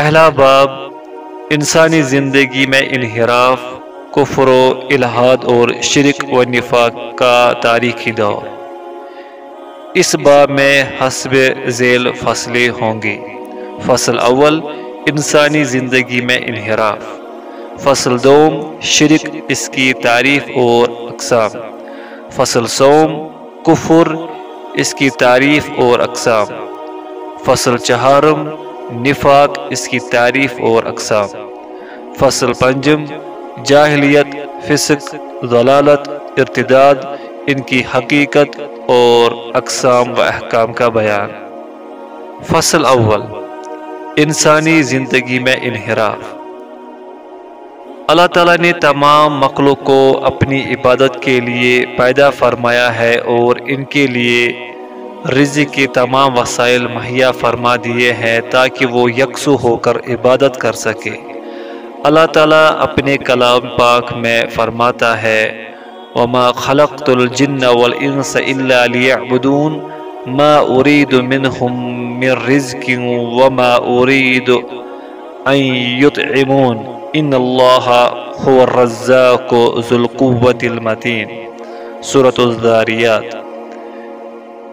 پہلا باب، انسانی زندگی میں انحراف، کفر و الہاد اور شرک و نفاق کا تاریخی دور۔ اس باب میں حسب ذیل فصلیں ہوں گی۔ فصل اول، انسانی زندگی میں انحراف۔ فصل دوم، شرک، اس کی تعریف اور اقسام۔ فصل سوم، کفر، اس کی تعریف اور اقسام۔ فصل چہارم نفاق، اس کی تعریف اور اقسام۔ فصل پنجم، جاہلیت، فسق، ضلالت، ارتداد، ان کی حقیقت اور اقسام و احکام کا بیان۔ فصل اول، انسانی زندگی میں انحراف۔ اللہ تعالیٰ نے تمام مخلوق کو اپنی عبادت کے لیے پیدا فرمایا ہے اور ان کے لیے رزق کے تمام وسائل مہیا فرما دیے ہیں تاکہ وہ یکسو ہو کر عبادت کر سکے۔ اللہ تعالیٰ اپنے کلام پاک میں فرماتا ہے، وما خلقت الجن والانس الا ليعبدون، ما اريد منهم من رزق وما اريد ان يطعمون۔ ان الله هو الرزاق ذو القوة المتين۔ سورة الزاریات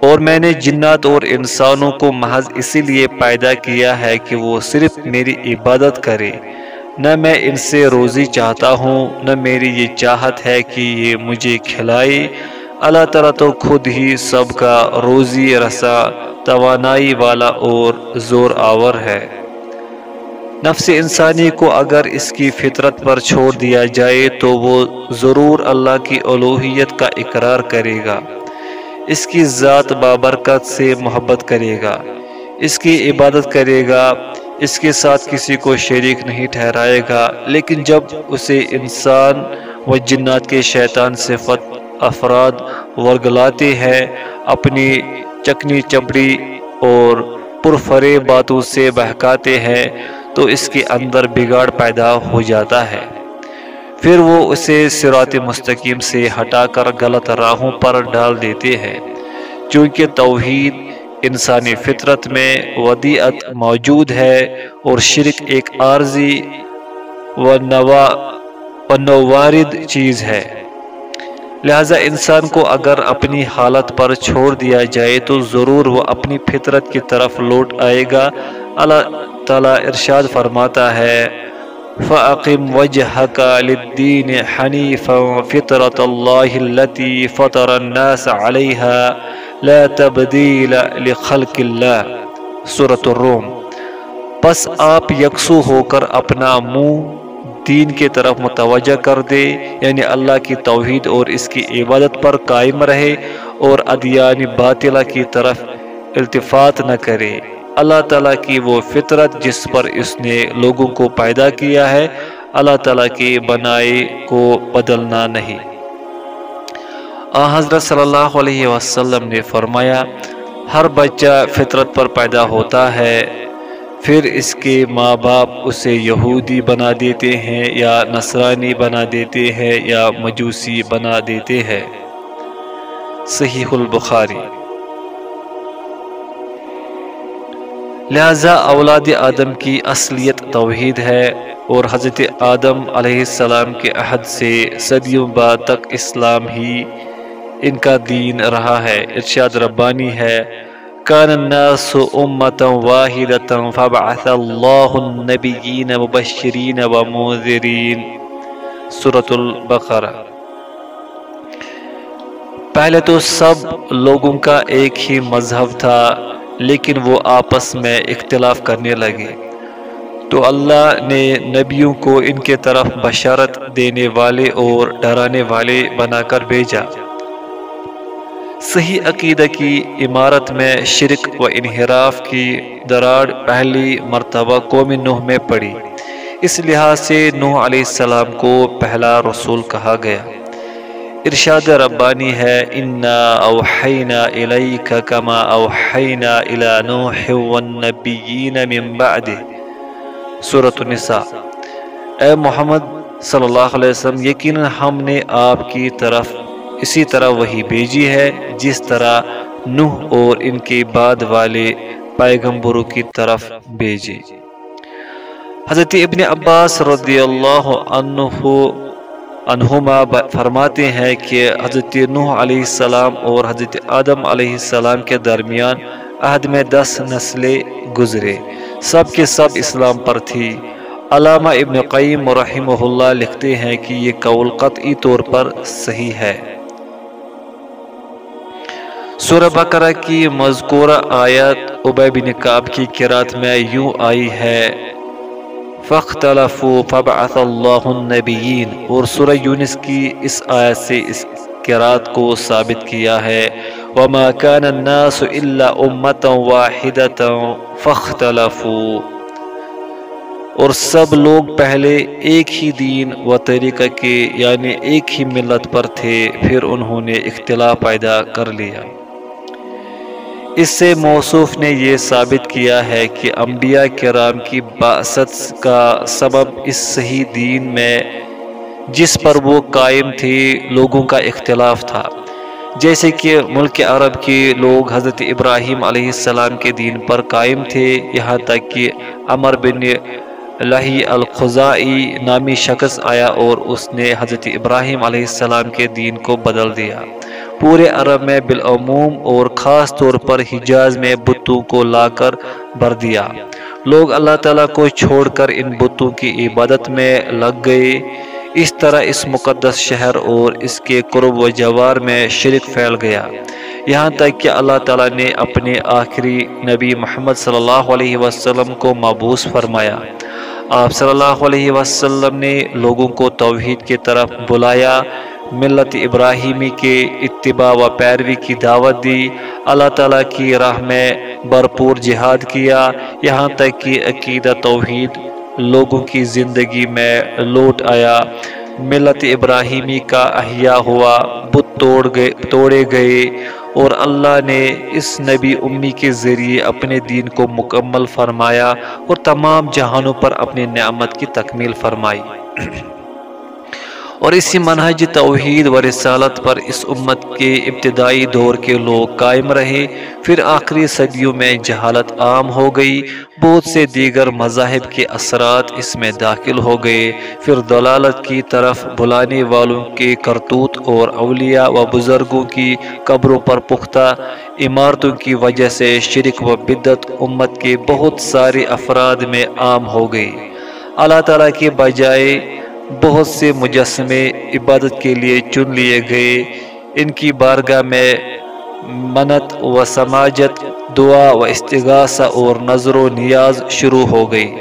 اور میں نے جنات اور انسانوں کو محض اسی لیے پیدا کیا ہے کہ وہ صرف میری عبادت کرے۔ نہ میں ان سے روزی چاہتا ہوں، نہ میری یہ چاہت ہے کہ یہ مجھے کھلائے۔ اللہ تعالیٰ تو خود ہی سب کا روزی رسا، توانائی والا اور زور آور ہے۔ نفس انسانی کو اگر اس کی فطرت پر چھوڑ دیا جائے تو وہ ضرور اللہ کی الوحیت کا اقرار کرے گا۔ اس کی ذات بابرکت سے محبت کرے گا، اس کی عبادت کرے گا، اس کے ساتھ کسی کو شریک نہیں ٹھہرائے گا، لیکن جب اسے انسان و جنات کے شیطان صفت افراد ورگلاتے ہیں، اپنی چکنی چپڑی اور پرفرے باتوں سے بہکاتے ہیں، تو اس کے اندر بگاڑ پیدا ہو جاتا ہے۔ پھر وہ اسے سرات مستقیم سے ہٹا کر غلط راہوں پر ڈال دیتے ہیں۔ چونکہ توحید انسانی فطرت میں ودیعت موجود ہے اور شرک ایک عارضی و نوا و نوارد چیز ہے۔ لہذا انسان کو اگر اپنی حالت پر چھوڑ دیا جائے تو ضرور وہ اپنی فطرت کی طرف لوٹ آئے گا۔ اللہ تعالیٰ ارشاد فرماتا ہے فَأَقِمْ وَجْهَكَ لِلدِّينِ حَنِيفًا فِطْرَةَ اللَّهِ الَّتِي فَطَرَ النَّاسَ عَلَيْهَا لَا تَبْدِيلَ لِخَلْقِ اللَّهِ. سورة الروم. پس آپ یکسو ہو کر اپنا منہ دین کے طرف متوجہ کر دے یعنی اللہ کی توحید اور اس کی عبادت پر قائم رہے اور ادیان باطلہ کی طرف التفات نہ کرے۔ اللہ تعالیٰ کی وہ فطرت جس پر اس نے لوگوں کو پیدا کیا ہے، اللہ تعالیٰ کی بنائی کو بدلنا نہیں۔ آ، حضرت صلی اللہ علیہ وسلم نے فرمایا، ہر بچہ فطرت پر پیدا ہوتا ہے، پھر اس کے ماں باپ اسے یہودی بنا دیتے ہیں یا نصرانی بنا دیتے ہیں یا مجوسی بنا دیتے ہیں۔ صحیح البخاری۔ لہذا اولاد آدم کی اصلیت توحید ہے اور حضرت آدم علیہ السلام کے عہد سے صدیوں بعد تک اسلام ہی ان کا دین رہا ہے۔ ارشاد ربانی ہے، کان الناس امتا واحدتا فبعث اللہ النبیین مبشرین وموذرین سورة البقرہ۔ پہلے تو سب لوگوں کا ایک ہی مذہب تھا۔ لیکن وہ آپس میں اختلاف کرنے لگے۔ تو اللہ نے نبیوں کو ان کے طرف بشارت دینے والے اور ڈرانے والے بنا کر بھیجا۔ صحیح عقیدہ کی عمارت میں شرک و انحراف کی دراڑ پہلی مرتبہ قوم نوح میں پڑی۔ اس لحاظ سے نوح علیہ السلام کو پہلا رسول کہا گیا۔ ارشاد ربانی ہے انا اوحینا الیک کما اوحینا الى نوح والنبیین من بعد سورة النساء۔ اے محمد صلی اللہ علیہ وسلم، یقینا ہم نے آپ کی طرف اسی طرح وہی بھیجی ہے، جس طرح نوح اور ان کے بعد والے پیغمبروں کی طرف بھیجی۔ حضرت ابن عباس رضی اللہ عنہ انہما فرماتے ہیں کہ حضرت نوح علیہ السلام اور حضرت آدم علیہ السلام کے درمیان عہد میں دس نسلیں گزرے۔ سب کے سب اسلام پر تھی۔ علامہ ابن قیم رحمہ اللہ لکھتے ہیں کہ یہ قول قطعی طور پر صحیح ہے۔ سورہ بقرہ کی مذکورہ آیت عبی بن کعب کی قرات میں یوں آئی ہے۔ فَاخْتَلَفُوا، فَبْعَثَ اللَّهُ النَّبِيِّينَ اور سورہ یونس کی اس آیت سے اس قرات کو ثابت کیا ہے۔ وَمَا كَانَ النَّاسُ إِلَّا أُمَّةً وَاحِدَةً فَاخْتَلَفُوا۔ اور سب لوگ پہلے ایک ہی دین و طریقہ کے یعنی ایک ہی ملت پر تھے، پھر انہوں نے اختلاف پیدا کر لیا۔ اس سے موصوف نے یہ ثابت کیا ہے کہ انبیاء کرام کی باست کا سبب اس صحیح دین میں جس پر وہ قائم تھے لوگوں کا اختلاف تھا۔ جیسے کہ ملک عرب کے لوگ حضرت ابراہیم علیہ السلام کے دین پر قائم تھے، یہاں تک کہ عمر بن لہی الخزائی نامی شخص آیا اور اس نے حضرت ابراہیم علیہ السلام کے دین کو بدل دیا۔ پورے عرب میں بالعموم اور خاص طور پر حجاز میں بتوں کو لا کر بھر دیا۔ لوگ اللہ تعالیٰ کو چھوڑ کر ان بتوں کی عبادت میں لگ گئے۔ اس طرح اس مقدس شہر اور اس کے قرب و جوار میں شرک پھیل گیا۔ یہاں تک کہ اللہ تعالیٰ نے اپنے آخری نبی محمد صلی اللہ علیہ وسلم کو مابوس فرمایا۔ آپ صلی اللہ علیہ وسلم نے لوگوں کو توحید کی طرف بلایا۔ ملت ابراہیمی کے اتباع و پیروی کی دعوت دی۔ اللہ تعالیٰ کی راہ میں بھرپور جہاد کیا۔ یہاں تک کہ عقیدہ توحید لوگوں کی زندگی میں لوٹ آیا۔ ملت ابراہیمی کا احیاء ہوا، بت توڑ گئے، توڑے گئے۔ اور اللہ نے اس نبی امی کے ذریعے اپنے دین کو مکمل فرمایا اور تمام جہانوں پر اپنی نعمت کی تکمیل فرمائی۔ اور اسی منہج توحید و رسالت پر اس امت کے ابتدائی دور کے لوگ قائم رہے۔ پھر آخری صدیوں میں جہالت عام ہو گئی۔ بہت سے دیگر مذاہب کے اثرات اس میں داخل ہو گئے۔ پھر دلالت کی طرف بلانے والوں کے کرتوت اور اولیاء و بزرگوں کی قبروں پر پختہ۔ عمارتوں کی وجہ سے شرک و بدت امت کے بہت سارے افراد میں عام ہو گئی اللہ تعالیٰ کے بجائے بہت سے مجسمے عبادت کے لیے چن لیے گئے۔ ان کی بارگاہ میں منت و سماجت، دعا و استغاثہ اور نظر و نیاز شروع ہو گئی۔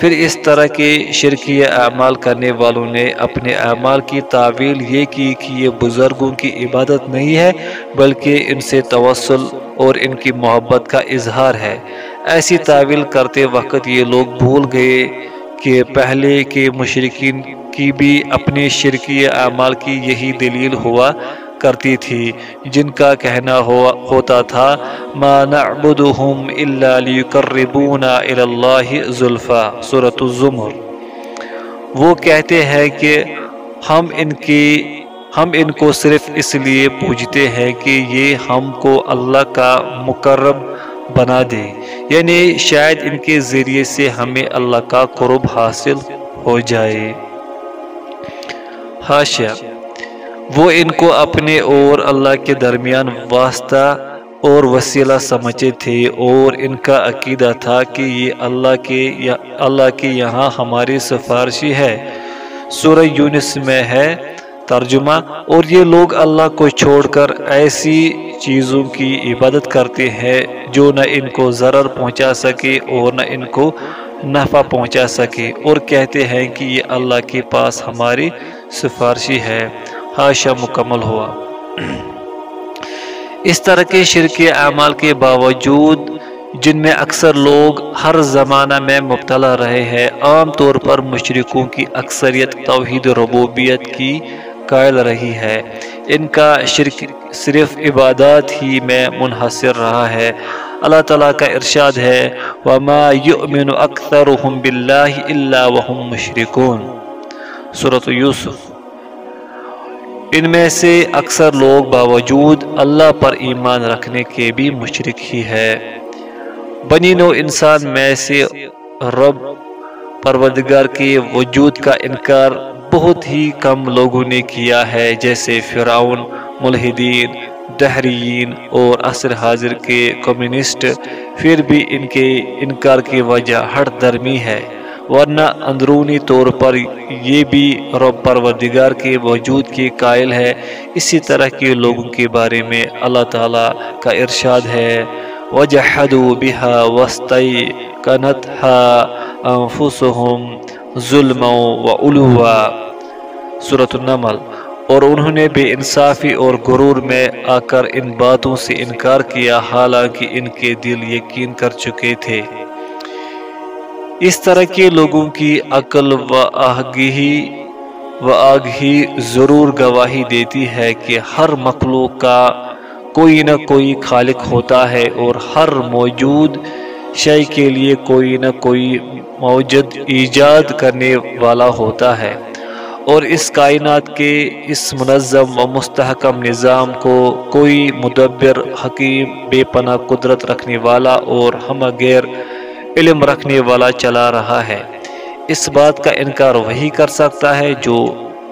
پھر اس طرح کے شرکی اعمال کرنے والوں نے اپنے اعمال کی تعویل یہ کی کہ یہ بزرگوں کی عبادت نہیں ہے، بلکہ ان سے توسل اور ان کی محبت کا اظہار ہے۔ ایسی تعویل کرتے وقت یہ لوگ بھول گئے۔ کہ پہلے کے مشرقین کی بھی اپنے شرکی اعمال کی یہی دلیل ہوا کرتی تھی، جن کا کہنا ہوا ہوتا تھا، ما نعبدهم الا ليقربونا الى الله زلفا سورۃ الزمر۔ وہ کہتے ہیں کہ ہم ان کی، ہم ان کو صرف اس لیے پوجتے ہیں کہ یہ ہم کو اللہ کا مقرب بنا دے۔ یعنی شاید ان کے ذریعے سے ہمیں اللہ کا قرب حاصل ہو جائے۔ حاشیہ، وہ ان کو اپنے اور اللہ کے درمیان واسطہ اور وسیلہ سمجھے تھے اور ان کا عقیدہ تھا کہ یہ اللہ کے یا اللہ کے یہاں ہماری سفارشی ہے۔ سورہ یونس میں ہے ترجمہ اور یہ لوگ اللہ کو چھوڑ کر ایسی چیزوں کی عبادت کرتے ہیں جو نہ ان کو ضرر پہنچا سکے اور نہ ان کو نفع پہنچا سکے اور کہتے ہیں کہ یہ اللہ کے پاس ہماری سفارشی ہے۔ حاشا مکمل ہوا۔ اس طرح کے شرکی اعمال کے باوجود جن میں اکثر لوگ ہر زمانہ میں مبتلا رہے ہیں، عام طور پر مشرقوں کی اکثریت توحید ربوبیت کی قائل رہی ہے۔ ان کا شرک صرف عبادات ہی میں منحصر رہا ہے۔ اللہ تعالیٰ کا ارشاد ہے، وَمَا يُؤْمِنُ أَكْثَرُهُمْ بِاللَّهِ إِلَّا وَهُمْ مُشْرِكُونَ۔ صورت یوسف۔ ان میں سے اکثر لوگ باوجود اللہ پر ایمان رکھنے کے بھی مشرق ہی ہے۔ بنی نو انسان میں سے رب پروردگار کے وجود کا انکار بہت ہی کم لوگوں نے کیا ہے، جیسے فرعون، ملحدین دہرین اور عصر حاضر کے کمیونسٹ، پھر بھی ان کے انکار کی وجہ ہر درمی ہے۔ ورنہ اندرونی طور پر یہ بھی رب پروردگار کے وجود کے قائل ہے۔ اسی طرح کے لوگوں کے بارے میں اللہ تعالیٰ کا ارشاد ہے۔ وَجَحَدُوا بِهَا وَاسْتَيْقَنَتْهَا أَنفُسُهُمْ ظُلْمًا وَعُلُوًا۔ سورة النمل، اور انہوں نے بے انصافی اور غرور میں آ کر ان باتوں سے انکار کیا، حالانکہ ان کے دل یقین کر چکے تھے۔ اس طرح کے لوگوں کی عقل و آگہی و آگہی ضرور گواہی دیتی ہے کہ ہر مخلوق کا کوئی نہ کوئی خالق ہوتا ہے، اور ہر موجود شے کے لیے کوئی نہ کوئی موجد ایجاد کرنے والا ہوتا ہے۔ اور اس کائنات کے اس منظم و مستحکم نظام کو کوئی مدبر، حکیم، بے پناہ قدرت رکھنے والا اور ہم غیر علم رکھنے والا چلا رہا ہے۔ اس بات کا انکار وہی کر سکتا ہے جو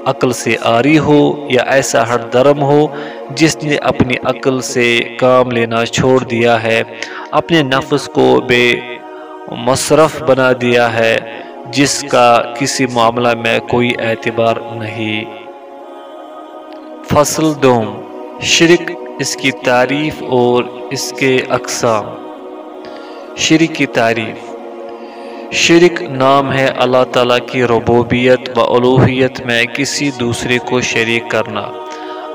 عقل سے آری ہو یا ایسا ہر درم ہو جس نے اپنی عقل سے کام لینا چھوڑ دیا ہے، اپنے نفس کو بے مصرف بنا دیا ہے۔ جس کا کسی معاملہ میں کوئی اعتبار نہیں۔ فصل دوم، شرک اس کی تعریف اور اس کے اقسام۔ شرک کی تعریف، شرک نام ہے اللہ تعالیٰ کی ربوبیت و الوحیت میں کسی دوسرے کو شریک کرنا۔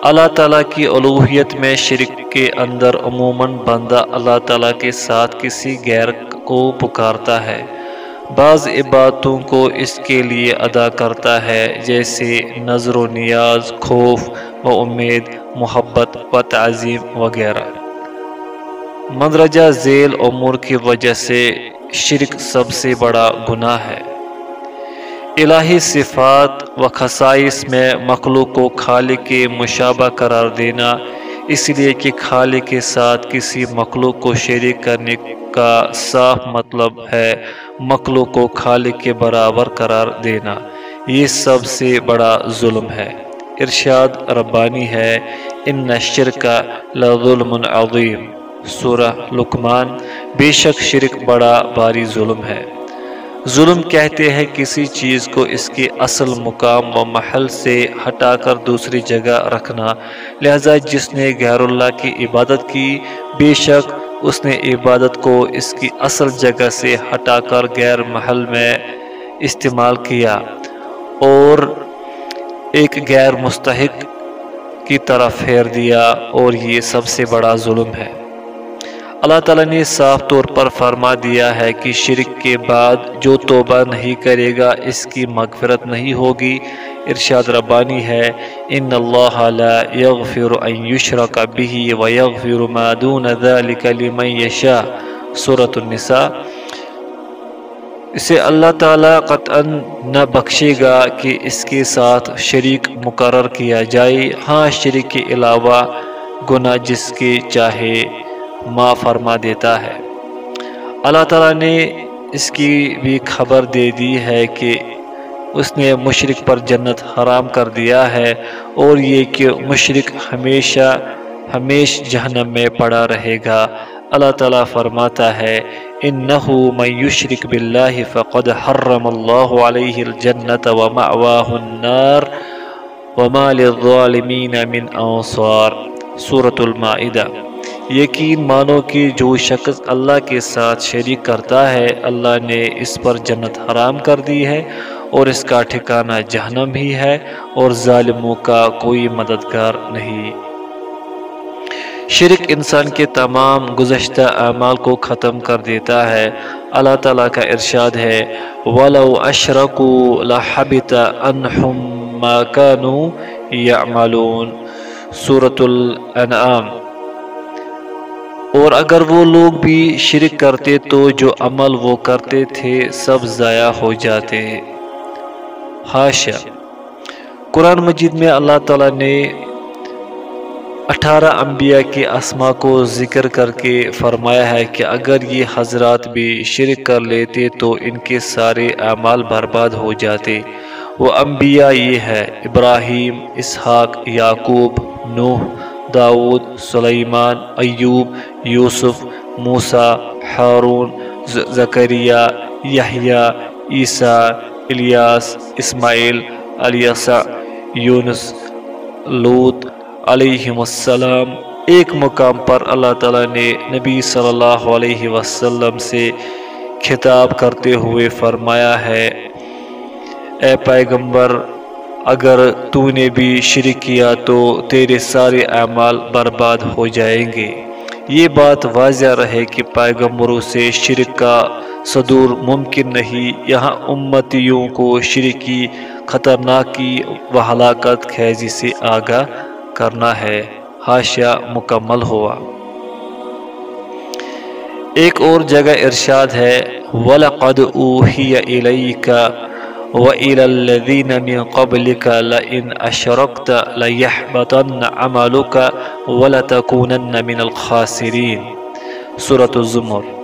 اللہ تعالیٰ کی الوحیت میں شرک کے اندر عموماً بندہ اللہ تعالیٰ کے ساتھ کسی غیر کو پکارتا ہے۔ بعض عبادتوں کو اس کے لیے ادا کرتا ہے، جیسے نظر و نیاز، خوف و امید، محبت و تعظیم وغیرہ۔ مندرجہ ذیل امور کی وجہ سے شرک سب سے بڑا گناہ ہے۔ الہی صفات و خصائص میں مخلوق کو خالق کے مشابہ قرار دینا، اس لیے کہ خالق کے ساتھ کسی مخلوق کو شریک کرنے کا صاف مطلب ہے۔ مخلوق کو خالق کے برابر قرار دینا، یہ سب سے بڑا ظلم ہے۔ ارشاد ربانی ہے، ان نشر کا لظلم عظیم۔ سورہ لکمان بے شک شرک بڑا باری ظلم ہے۔ ظلم کہتے ہیں کسی چیز کو اس کے اصل مقام و محل سے ہٹا کر دوسری جگہ رکھنا، لہذا جس نے غیر اللہ کی عبادت کی، بے شک اس نے عبادت کو اس کی اصل جگہ سے ہٹا کر غیر محل میں استعمال کیا اور ایک غیر مستحق کی طرف پھیر دیا اور یہ سب سے بڑا ظلم ہے۔ اللہ تعالیٰ نے صاف طور پر فرما دیا ہے کہ شرک کے بعد جو توبہ نہیں کرے گا، اس کی مغفرت نہیں ہوگی۔ ارشاد ربانی ہے، ان اللہ لا یغفر ان یشرک به ویغفر ما دون ذلك لمن یشاء. سورة النساء۔ اسے اللہ تعالیٰ قطعا نہ بخشے گا کہ اس کے ساتھ شریک مقرر کیا جائے۔ ہاں شریک کے علاوہ گناہ جس کے چاہے ما فرما دیتا ہے۔ اللہ تعالیٰ نے اس کی بھی خبر دے دی ہے کہ اس نے مشرق پر جنت حرام کر دیا ہے اور یہ کہ مشرق ہمیشہ، ہمیش جہنم میں پڑا رہے گا۔ اللہ تعالیٰ فرماتا ہے، انہو من یشرک باللہ فقد حرم اللہ علیہ الجنت ومعواہ النار وما للظالمین من انصار۔ سورة المائدہ۔ یقین مانو کہ جو شخص اللہ کے ساتھ شریک کرتا ہے، اللہ نے اس پر جنت حرام کر دی ہے اور اس کا ٹھکانہ جہنم ہی ہے اور ظالموں کا کوئی مددگار نہیں۔ شرک انسان کے تمام گزشتہ اعمال کو ختم کر دیتا ہے۔ اللہ تعالیٰ کا ارشاد ہے، وَلَوْ أَشْرَكُوا لَحَبِتَ أَنْحُمْ مَا كَانُوا يَعْمَلُونَ سورة الانعام۔ اور اگر وہ لوگ بھی شرک کرتے تو جو عمل وہ کرتے تھے سب ضائع ہو جاتے۔ حاشا قرآن مجید میں اللہ تعالیٰ نے اٹھارہ انبیاء کے اسما کو ذکر کر کے فرمایا ہے کہ اگر یہ حضرات بھی شرک کر لیتے تو ان کے سارے اعمال برباد ہو جاتے۔ وہ انبیاء یہ ہے، ابراہیم، اسحاق، یعقوب، نوح داود سلیمان، ایوب، یوسف، موسیٰ، ہارون زکریہ، یحییٰ، عیسیٰ، الیاس، اسماعیل علیسا یونس لوت علیہ السلام۔ ایک مقام پر اللہ تعالیٰ نے نبی صلی اللہ علیہ وسلم سے خطاب کرتے ہوئے فرمایا ہے، اے پیغمبر اگر تو نے بھی شرک کیا تو تیرے سارے اعمال برباد ہو جائیں گے۔ یہ بات واضح رہے کہ پیغمبروں سے شرک کا صدور ممکن نہیں۔ یہاں امتیوں کو شرکی، خطرناکی و ہلاکت خیزی سے آگاہ کرنا ہے۔ حاشیہ مکمل ہوا۔ ایک اور جگہ ارشاد ہے، وَلَقَدْ أُوحِيَ إِلَيْكَ وَإِلَى الَّذِينَ مِن قَبْلِكَ لَإِنْ أَشْرَكْتَ لَيَحْبَطَنَّ عَمَلُكَ وَلَتَكُونَنَّ مِنَ الْخَاسِرِينَ سورة الزمر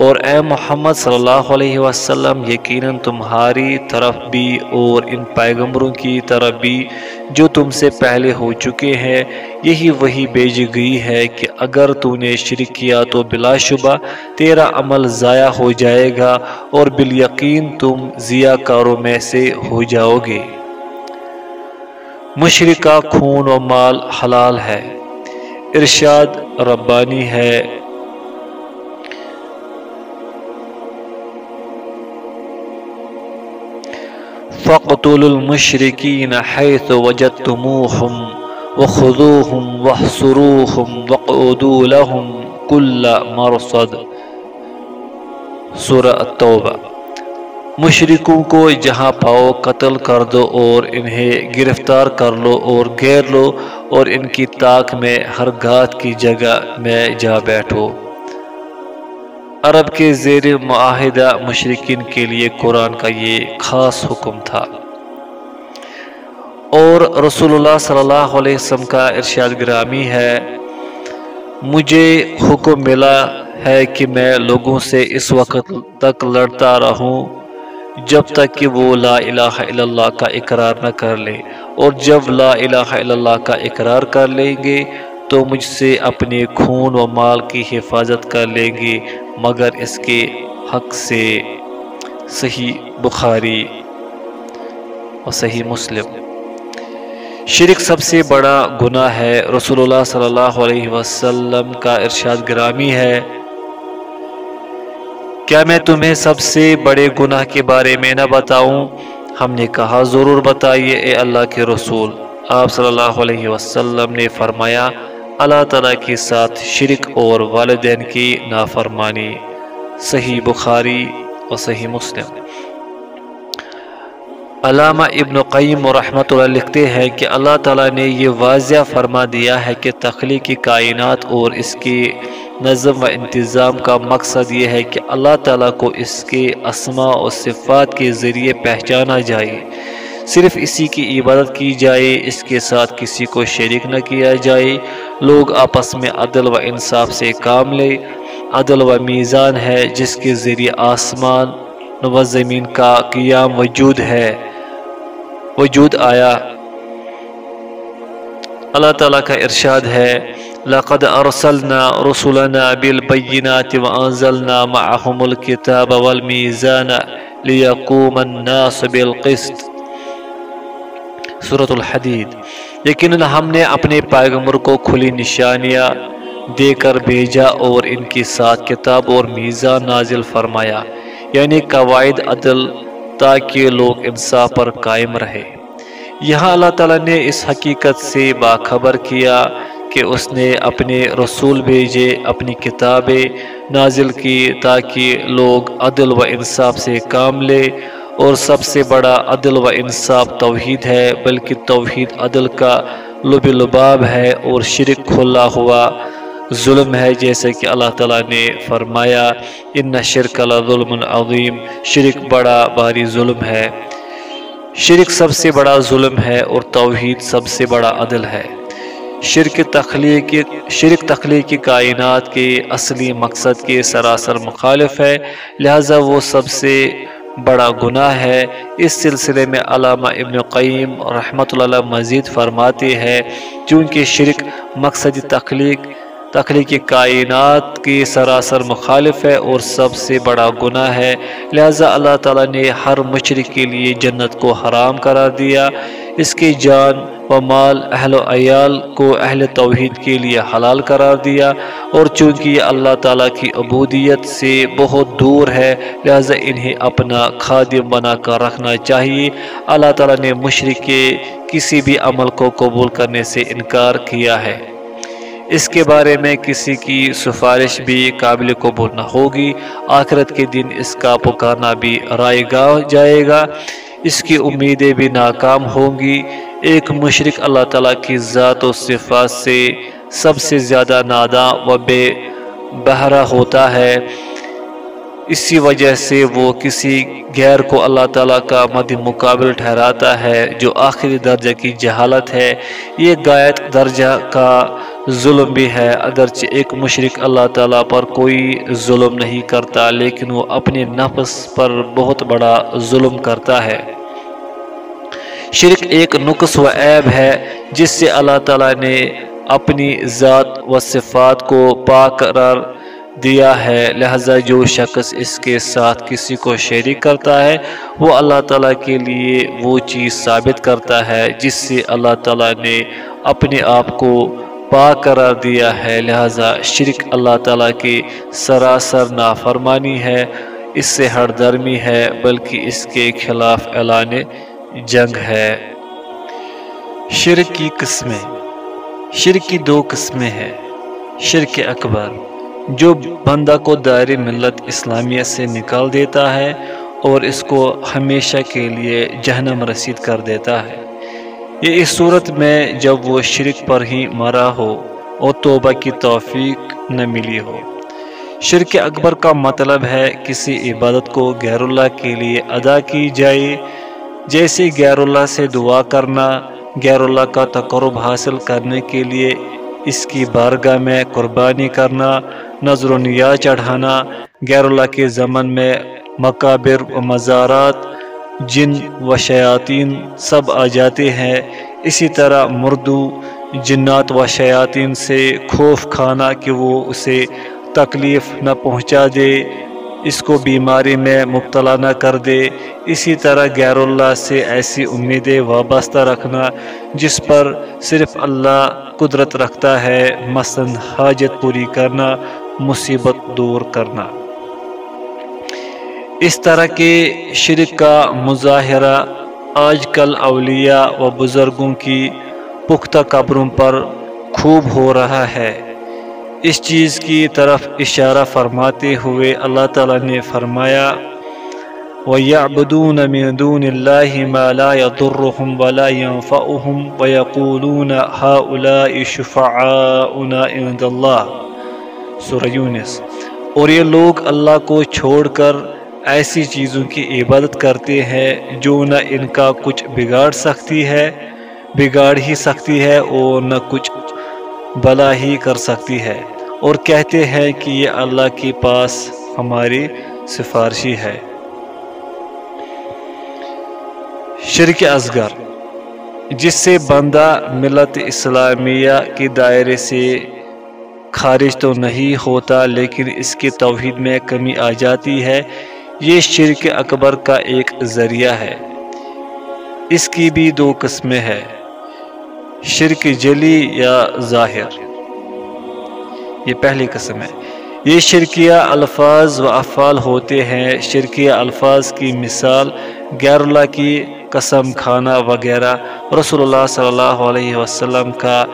اور اے محمد صلی اللہ علیہ وسلم، یقیناً تمہاری طرف بھی اور ان پیغمبروں کی طرف بھی جو تم سے پہلے ہو چکے ہیں، یہی وہی بیج گئی ہے کہ اگر تو نے شرک کیا تو بلا شبہ تیرا عمل ضائع ہو جائے گا اور بالیقین تم ضیاء کاروں میں سے ہو جاؤ گے۔ مشرقہ خون و مال حلال ہے، ارشاد ربانی ہے۔ فَقْتُلُوا الْمُشْرِكِينَ حَيْثُ وَجَدْتُمُوهُمْ وَخُذُوهُمْ وَاحْصُرُوهُمْ وَاقْعُدُوا لَهُمْ كُلَّ مَرْصَدٍ. سورہ التوبہ. مشرکوں کو جہاں پاؤ قتل کر دو اور انہیں گرفتار کر لو اور گیر لو اور ان کی طاق میں ہر گات کی جگہ میں جا بیٹھو. عرب کے زیر معاہدہ مشرقین کے لیے قرآن کا یہ خاص حکم تھا۔ اور رسول اللہ صلی اللہ علیہ وسلم کا ارشاد گرامی ہے، مجھے حکم ملا ہے کہ میں لوگوں سے اس وقت تک لڑتا رہوں جب تک کہ وہ لا الہ الا اللہ کا اقرار نہ کر لے۔ اور جب لا الہ الا اللہ کا اقرار کر لیں گے تو مجھ سے اپنے خون و مال کی حفاظت کر لیں گے، مگر اس کے حق سے۔ صحیح بخاری اور صحیح مسلم۔ شرک سب سے بڑا گناہ ہے۔ رسول اللہ صلی اللہ علیہ وسلم کا ارشاد گرامی ہے۔ کیا میں تمہیں سب سے بڑے گناہ کے بارے میں نہ بتاؤں؟ ہم نے کہا، ضرور بتائیے اے اللہ کے رسول۔ آپ صلی اللہ علیہ وسلم نے فرمایا اللہ تعالیٰ کے ساتھ شرک اور والدین کی نافرمانی، صحیح بخاری اور صحیح مسلم۔ علامہ ابن قیم و رحمۃ اللہ لکھتے ہیں کہ اللہ تعالیٰ نے یہ واضح فرما دیا ہے کہ تخلیقی کائنات اور اس کی نظم و انتظام کا مقصد یہ ہے کہ اللہ تعالیٰ کو اس کے اسماء و صفات کے ذریعے پہچانا جائے۔ صرف اسی کی عبادت کی جائے، اس کے ساتھ کسی کو شریک نہ کیا جائے۔ لوگ آپس میں عدل و انصاف سے کام لے۔ عدل و میزان ہے، جس کے ذریعے آسمان و زمین کا قیام وجود ہے۔ وجود آیا۔ اللہ تعالیٰ کا ارشاد ہے، لقد ارسلنا رسولنا بالبينات وانزلنا معهم الكتاب والميزان ليقوم الناس بالقسط۔ صورت الحدید۔ لیکن ہم نے اپنے پیغمبر کو کھلی نشانیاں دے کر بھیجا اور ان کی ساتھ کتاب اور میزان نازل فرمایا یعنی قواعد عدل، تاکہ لوگ انصاف پر قائم رہے۔ یہاں اللہ تعالیٰ نے اس حقیقت سے باخبر کیا کہ اس نے اپنے رسول بھیجے، اپنی کتابیں نازل کی تاکہ لوگ عدل و انصاف سے کام لے اور سب سے بڑا عدل و انصاف توحید ہے، بلکہ توحید عدل کا لب لباب ہے اور شرک کھلا ہوا ظلم ہے، جیسے کہ اللہ تعالیٰ نے فرمایا، ان شرک اللہ ظلم عظیم شرک بڑا باری ظلم ہے۔ شرک سب سے بڑا ظلم ہے اور توحید سب سے بڑا عدل ہے۔ شرک تخلیق شرک تخلیق کائنات کے اصلی مقصد کے سراسر مخالف ہے، لہذا وہ سب سے بڑا گناہ ہے۔ اس سلسلے میں علامہ ابن قیم رحمۃ اللہ مزید فرماتے ہیں، چونکہ شرک مقصد تخلیق تخلیق کائنات کی سراسر مخالف ہے اور سب سے بڑا گناہ ہے۔ لہذا اللہ تعالیٰ نے ہر مشرق کے لیے جنت کو حرام قرار دیا۔ اس کی جان و مال، اہل و عیال کو اہل توحید کے لیے حلال قرار دیا۔ اور چونکہ یہ اللہ تعالیٰ کی عبودیت سے بہت دور ہے، لہذا انہیں اپنا خادم بنا کر رکھنا چاہیے۔ اللہ تعالیٰ نے مشرق کے کسی بھی عمل کو قبول کرنے سے انکار کیا ہے۔ اس کے بارے میں کسی کی سفارش بھی قابل قبول نہ ہوگی۔ آخرت کے دن اس کا پکارنا بھی رائے گا جائے گا۔ اس کی امیدیں بھی ناکام ہوں گی۔ ایک مشرق اللہ تعالیٰ کی ذات و صفات سے سب سے زیادہ ناداں و بے بہرا ہوتا ہے۔ اسی وجہ سے وہ کسی غیر کو اللہ تعالیٰ کا مد مقابل ٹھہراتا ہے، جو آخری درجہ کی جہالت ہے۔ یہ گایت درجہ کا ظلم بھی ہے۔ اگرچہ ایک مشرق اللہ تعالیٰ پر کوئی ظلم نہیں کرتا، لیکن وہ اپنے نفس پر بہت بڑا ظلم کرتا ہے۔ شرک ایک نقص و عیب ہے، جس سے اللہ تعالیٰ نے اپنی ذات و صفات کو پاک قرار دیا ہے، لہذا جو شخص اس کے ساتھ کسی کو شریک کرتا ہے، وہ اللہ تعالیٰ کے لیے وہ چیز ثابت کرتا ہے، جس سے اللہ تعالیٰ نے اپنے آپ کو پاک قرار دیا ہے۔ لہذا شرک اللہ تعالیٰ کی سراسر نافرمانی ہے، اس سے ہر درمی ہے، بلکہ اس کے خلاف اعلان جنگ ہے۔ شرک کی قسمیں، شرک کی دو قسمیں ہیں۔ شرک اکبر جو بندہ کو دائر ملت اسلامیہ سے نکال دیتا ہے اور اس کو ہمیشہ کے لیے جہنم رسید کر دیتا ہے۔ یہ اس صورت میں جب وہ شرک پر ہی مرا ہو اور توبہ کی توفیق نہ ملی ہو۔ شرک اکبر کا مطلب ہے کسی عبادت کو غیر اللہ کے لیے ادا کی جائے۔ جیسے غیر اللہ سے دعا کرنا، غیر اللہ کا تقرب حاصل کرنے کے لیے اس کی بارگاہ میں قربانی کرنا نظر و نیا چڑھانا، غیر اللہ کے زمن میں مقابر و مزارات، جن و شیاطین سب آ جاتے ہیں۔ اسی طرح مردو، جنات و شیاطین سے خوف کھانا کہ وہ اسے تکلیف نہ پہنچا دے، اس کو بیماری میں مبتلا نہ کر دے۔ اسی طرح غیر اللہ سے ایسی امیدیں وابستہ رکھنا، جس پر صرف اللہ قدرت رکھتا ہے، مثلا حاجت پوری کرنا۔ مصیبت دور کرنا۔ اس طرح کے شرک کا مظاہرہ آج کل اولیاء و بزرگوں کی پختہ قبروں پر خوب ہو رہا ہے۔ اس چیز کی طرف اشارہ فرماتے ہوئے اللہ تعالیٰ نے فرمایا، وَيَعْبُدُونَ مِن دُونِ اللَّهِ مَا لَا يَضُرُّهُمْ وَلَا يَنفَعُهُمْ وَيَقُولُونَ هَؤُلَاءِ شُفَعَاؤُنَا عِندَ اللَّهِ سورہ یونس۔ اور یہ لوگ اللہ کو چھوڑ کر ایسی چیزوں کی عبادت کرتے ہیں جو نہ ان کا کچھ بگاڑ سکتی ہے، بگاڑ ہی سکتی ہے اور نہ کچھ بلا ہی کر سکتی ہے۔ اور کہتے ہیں کہ یہ اللہ کے پاس ہماری سفارشی ہے۔ شرک ازگر جس سے بندہ ملت اسلامیہ کے دائرے سے خارج تو نہیں ہوتا، لیکن اس کی توحید میں کمی آ جاتی ہے۔ یہ شرک اکبر کا ایک ذریعہ ہے۔ اس کی بھی دو قسمیں ہیں، شرک جلی یا ظاہر۔ یہ پہلی قسم ہے۔ یہ شرکیہ الفاظ و افعال ہوتے ہیں۔ شرکیہ الفاظ کی مثال غیر اللہ کی قسم کھانا وغیرہ۔ رسول اللہ صلی اللہ علیہ وسلم کا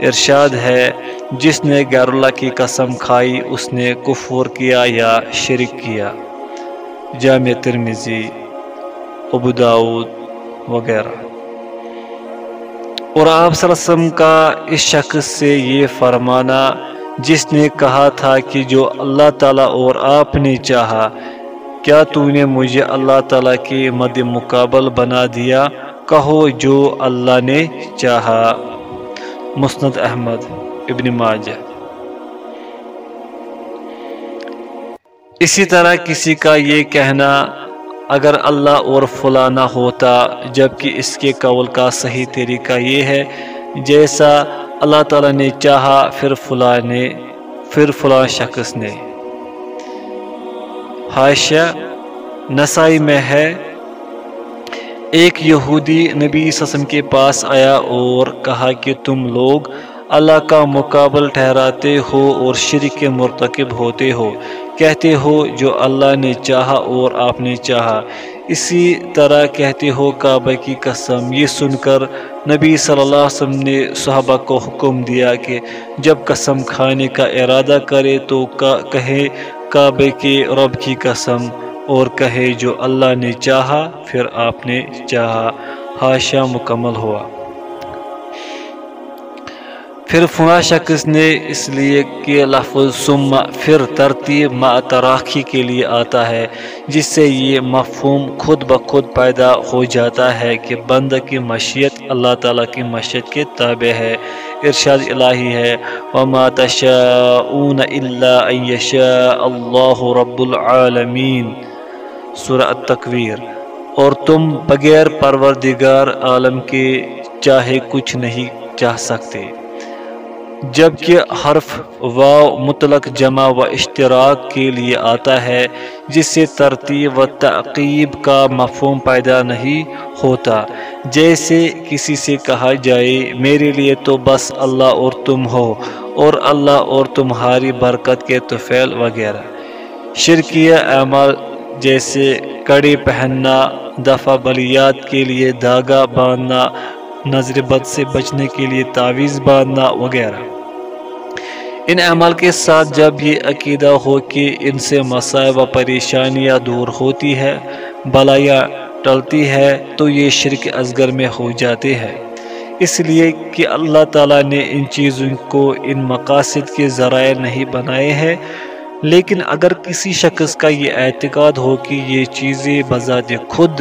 ارشاد ہے، جس نے غیر اللہ کی قسم کھائی، اس نے کفور کیا یا شرک کیا۔ جامع ترمیزی ابوداؤد وغیرہ۔ اور آپ صلی اللہ علیہ وسلم کا اس شخص سے یہ فرمانا، جس نے کہا تھا کہ جو اللہ تعالیٰ اور آپ نے چاہا، کیا تو نے مجھے اللہ تعالیٰ کے مد مقابل بنا دیا؟ کہو جو اللہ نے چاہا۔ مسند احمد ابن ماجہ۔ اسی طرح کسی کا یہ کہنا، اگر اللہ اور فلاں نہ ہوتا، جبکہ اس کے قول کا صحیح طریقہ یہ ہے، جیسا اللہ تعالیٰ نے چاہا، پھر فلاں نے، پھر فلاں شخص نے۔ حاشیہ نسائی میں ہے ایک یہودی نبی سسم کے پاس آیا اور کہا کہ تم لوگ اللہ کا مقابل ٹھہراتے ہو اور شرک کے مرتکب ہوتے ہو، کہتے ہو جو اللہ نے چاہا اور آپ نے چاہا۔ اسی طرح کہتے ہو کعبہ کی قسم۔ یہ سن کر نبی صلی اللہ علیہ وسلم نے صحابہ کو حکم دیا کہ جب قسم کھانے کا ارادہ کرے تو کہے کعبے کے رب کی قسم۔ اور کہے جو اللہ نے چاہا، پھر آپ نے چاہا۔ حاشا مکمل ہوا۔ پھر فنا شخص نے اس لیے کہ لفظ، ثم پھر ترتیب ما تراخی کے لیے آتا ہے، جس سے یہ مفہوم خود بخود پیدا ہو جاتا ہے کہ بند کی مشیت اللہ تعالیٰ کی مشیت کے تابع ہے۔ ارشاد الہی ہے، وما تشاءون الا ان يشاء اللہ رب العالمین سورہ التکویر۔ اور تم بغیر پروردگار عالم کے چاہے کچھ نہیں چاہ سکتے۔ جبکہ حرف واو مطلق جمع و اشتراک کے لیے آتا ہے، جس سے ترتیب و تعقیب کا مفہوم پیدا نہیں ہوتا۔ جیسے کسی سے کہا جائے، میرے لیے تو بس اللہ اور تم ہو، اور اللہ اور تمہاری برکت کے توفیل وغیرہ۔ شرکیہ اعمال جیسے کڑی پہننا دفع بلیات کے لیے دھاگا باندھنا، نظر بد سے بچنے کے لیے تعویذ باندھنا وغیرہ۔ ان اعمال کے ساتھ جب یہ عقیدہ ہو کہ ان سے مسائل و پریشانیاں دور ہوتی ہے بلایاں ٹلتی ہے، تو یہ شرک ازگر میں ہو جاتے ہیں۔ اس لیے کہ اللہ تعالیٰ نے ان چیزوں کو ان مقاصد کے ذرائع نہیں بنائے ہیں۔ لیکن اگر کسی شخص کا یہ اعتقاد ہو کہ یہ چیزیں بذات خود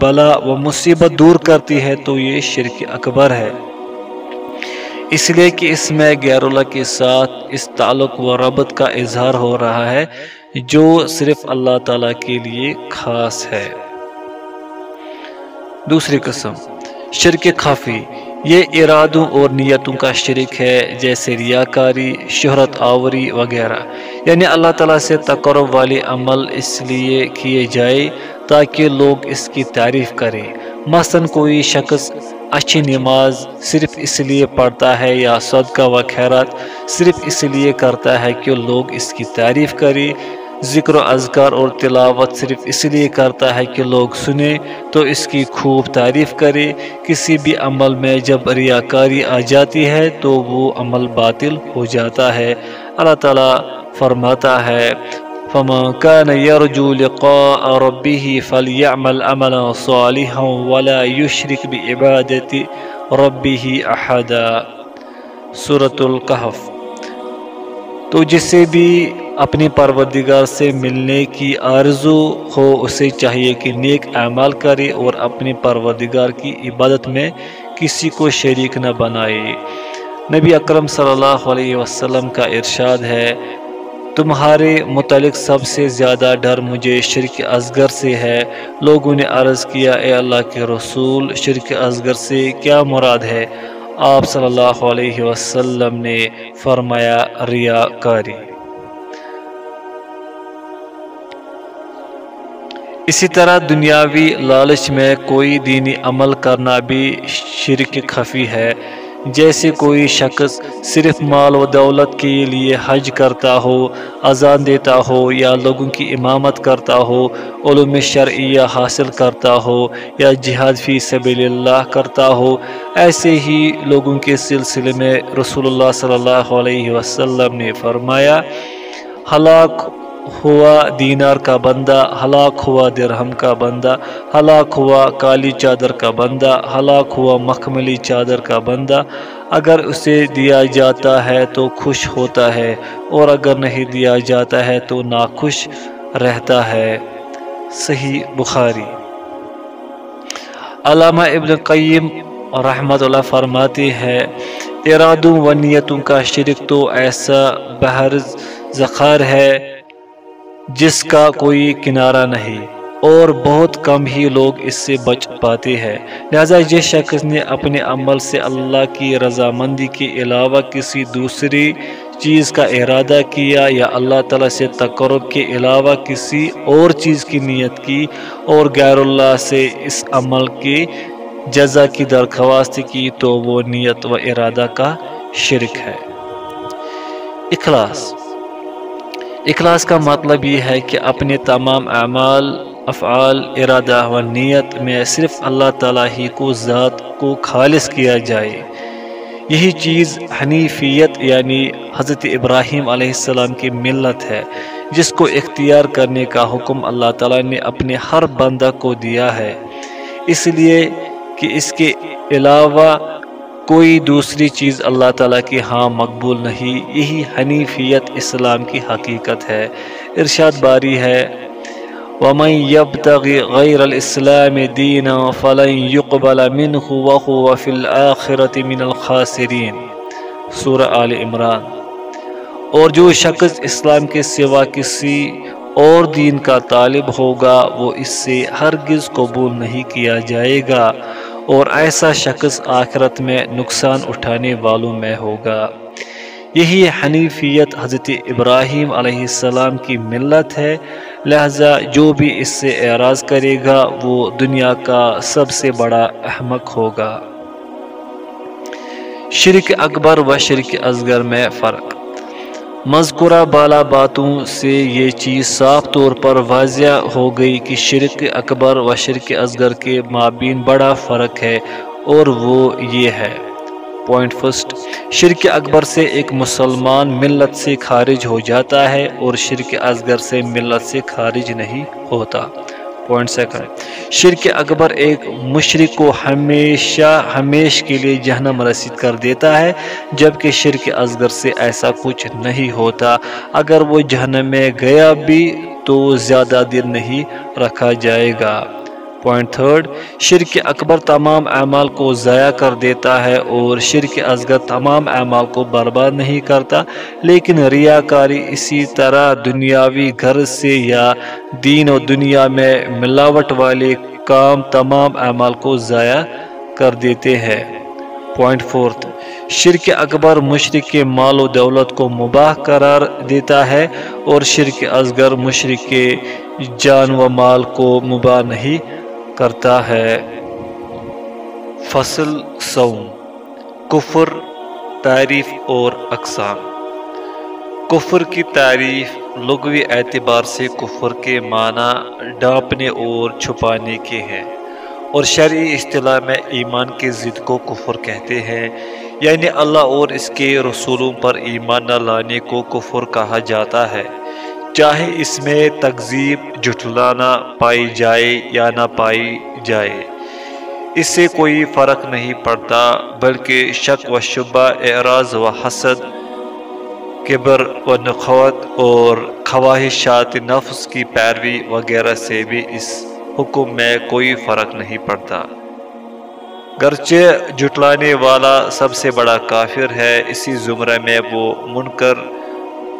بلا و مصیبت دور کرتی ہے تو یہ شرک اکبر ہے۔ اس لیے کہ اس میں غیر اللہ کے ساتھ اس تعلق و ربط کا اظہار ہو رہا ہے جو صرف اللہ تعالیٰ کے لیے خاص ہے۔ دوسری قسم، شرک خافی یہ ارادوں اور نیتوں کا شرک ہے، جیسے ریاکاری، شہرت آوری وغیرہ۔ یعنی اللہ تعالیٰ سے تقرب والی عمل اس لیے کیے جائے تاکہ لوگ اس کی تعریف کریں۔ مثلا کوئی شخص اچھی نماز صرف اس لیے پڑھتا ہے یا صدقہ و خیرات صرف اس لیے کرتا ہے کہ لوگ اس کی تعریف کریں۔ ذکر و اذکار اور تلاوت صرف اس لیے کرتا ہے کہ لوگ سنیں، تو اس کی خوب تعریف کرے۔ کسی بھی عمل میں جب ریاکاری آ جاتی ہے، تو وہ عمل باطل ہو جاتا ہے۔ اللہ تعالیٰ فرماتا ہے فمن كان يرجو لقاء ربه فليعمل عملا صالحا ولا يشرك بعبادة ربه احدا سورة القحف۔ تو جسے بھی اپنی پروردگار سے ملنے کی آرزو ہو، اسے چاہیے کہ نیک اعمال کرے اور اپنی پروردگار کی عبادت میں کسی کو شریک نہ بنائے۔ نبی اکرم صلی اللہ علیہ وسلم کا ارشاد ہے، تمہارے متعلق سب سے زیادہ ڈر مجھے شرک ازگر سے ہے۔ لوگوں نے عرض کیا، اے اللہ کے رسول، شرک ازگر سے کیا مراد ہے؟ آپ صلی اللہ علیہ وسلم نے فرمایا، ریاکاری۔ اسی طرح دنیاوی لالچ میں کوئی دینی عمل کرنا بھی شرک خفی ہے۔ جیسے کوئی شخص صرف مال و دولت کے لیے حج کرتا ہو، اذان دیتا ہو یا لوگوں کی امامت کرتا ہو، علوم شرعیہ حاصل کرتا ہو یا جہاد فی سبیل اللہ کرتا ہو، ایسے ہی لوگوں کے سلسلے میں رسول اللہ صلی اللہ علیہ وسلم نے فرمایا، ہلاک ہوا دینار کا بندہ، ہلاک ہوا درہم کا بندہ، ہلاک ہوا کالی چادر کا بندہ، ہلاک ہوا مخملی چادر کا بندہ۔ اگر اسے دیا جاتا ہے تو خوش ہوتا ہے، اور اگر نہیں دیا جاتا ہے تو ناخوش رہتا ہے۔ صحیح بخاری۔ علامہ ابن قیم رحمت اللہ فرماتی ہے، ارادوں و نیتوں کا شرک تو ایسا بحر زخار ہے۔ جس کا کوئی کنارہ نہیں، اور بہت کم ہی لوگ اس سے بچ پاتے ہیں۔ لہذا جس شخص نے اپنے عمل سے اللہ کی رضامندی کے علاوہ کسی دوسری چیز کا ارادہ کیا یا اللہ تعالیٰ سے تقرب کے علاوہ کسی اور چیز کی نیت کی، اور غیر اللہ سے اس عمل کی جزا کی درخواست کی، تو وہ نیت و ارادہ کا شرک ہے۔ اخلاص اخلاص کا مطلب یہ ہے کہ اپنے تمام اعمال، افعال، ارادہ و نیت میں صرف اللہ تعالیٰ ہی کو، ذات کو خالص کیا جائے۔ یہی چیز حنیفیت یعنی حضرت ابراہیم علیہ السلام کی ملت ہے، جس کو اختیار کرنے کا حکم اللہ تعالیٰ نے اپنے ہر بندہ کو دیا ہے۔ اس لیے کہ اس کے علاوہ کوئی دوسری چیز اللہ تعالیٰ کی ہاں مقبول نہیں، یہی حنیفیت اسلام کی حقیقت ہے۔ ارشاد باری ہے۔ وَمَن يَبْتَغِ غَيْرَ الْإِسْلَامِ دِينًا فَلَن يُقْبَلَ مِنْهُ وَهُوَ فِي الْآخِرَةِ مِنَ الْخَاسِرِينَ۔ سورہ آل عمران۔ اور جو شخص اسلام کے سوا کسی اور دین کا طالب ہوگا، وہ اس سے ہرگز قبول نہیں کیا جائے گا۔ اور ایسا شخص آخرت میں نقصان اٹھانے والوں میں ہوگا۔ یہی حنیفیت حضرت ابراہیم علیہ السلام کی ملت ہے۔ لہذا جو بھی اس سے اعراض کرے گا، وہ دنیا کا سب سے بڑا احمق ہوگا۔ شرک اکبر و شرک ازگر میں فرق۔ مذکورہ بالا باتوں سے یہ چیز صاف طور پر واضح ہو گئی کہ شرک اکبر و شرک ازگر کے مابین بڑا فرق ہے اور وہ یہ ہے۔ پوائنٹ فرسٹ، شرک اکبر سے ایک مسلمان ملت سے خارج ہو جاتا ہے اور شرک ازگر سے ملت سے خارج نہیں ہوتا۔ پوائنٹ سیکنڈ شرک اکبر ایک مشرق کو ہمیشہ ہمیش کے لیے جہنم رسید کر دیتا ہے، جبکہ شرک ازگر سے ایسا کچھ نہیں ہوتا۔ اگر وہ جہنم میں گیا بھی تو زیادہ دیر نہیں رکھا جائے گا۔ پوائنٹ تھرڈ شرک اکبر تمام اعمال کو ضائع کر دیتا ہے اور شرک ازگر تمام اعمال کو برباد نہیں کرتا، لیکن ریاکاری اسی طرح دنیاوی گھر سے یا دین و دنیا میں ملاوٹ والے کام تمام اعمال کو ضائع کر دیتے ہیں۔ پوائنٹ فورتھ شرک اکبر مشرق کے مال و دولت کو مباح قرار دیتا ہے اور شرک ازگر مشرق کے جان و مال کو مباح نہیں کرتا ہے۔ فصل سوم کفر، تعریف اور اقسام۔ کفر کی تعریف لغوی اعتبار سے کفر کے معنی ڈانپنے اور چھپانے کے ہیں اور شرعی اصطلاح میں ایمان کے ضد کو کفر کہتے ہیں۔ یعنی اللہ اور اس کے رسولوں پر ایمان نہ لانے کو کفر کہا جاتا ہے۔ چاہے اس میں تقزیب جٹلانا پائی جائے یا نہ پائی جائے۔ اس سے کوئی فرق نہیں پڑتا، بلکہ شک و شبہ، اعراض و حسد، کبر و نخوت اور خواہشات نفس کی پیروی وغیرہ سے بھی اس حکم میں کوئی فرق نہیں پڑتا۔ گرچہ جٹلانے والا سب سے بڑا کافر ہے، اسی زمرہ میں وہ منکر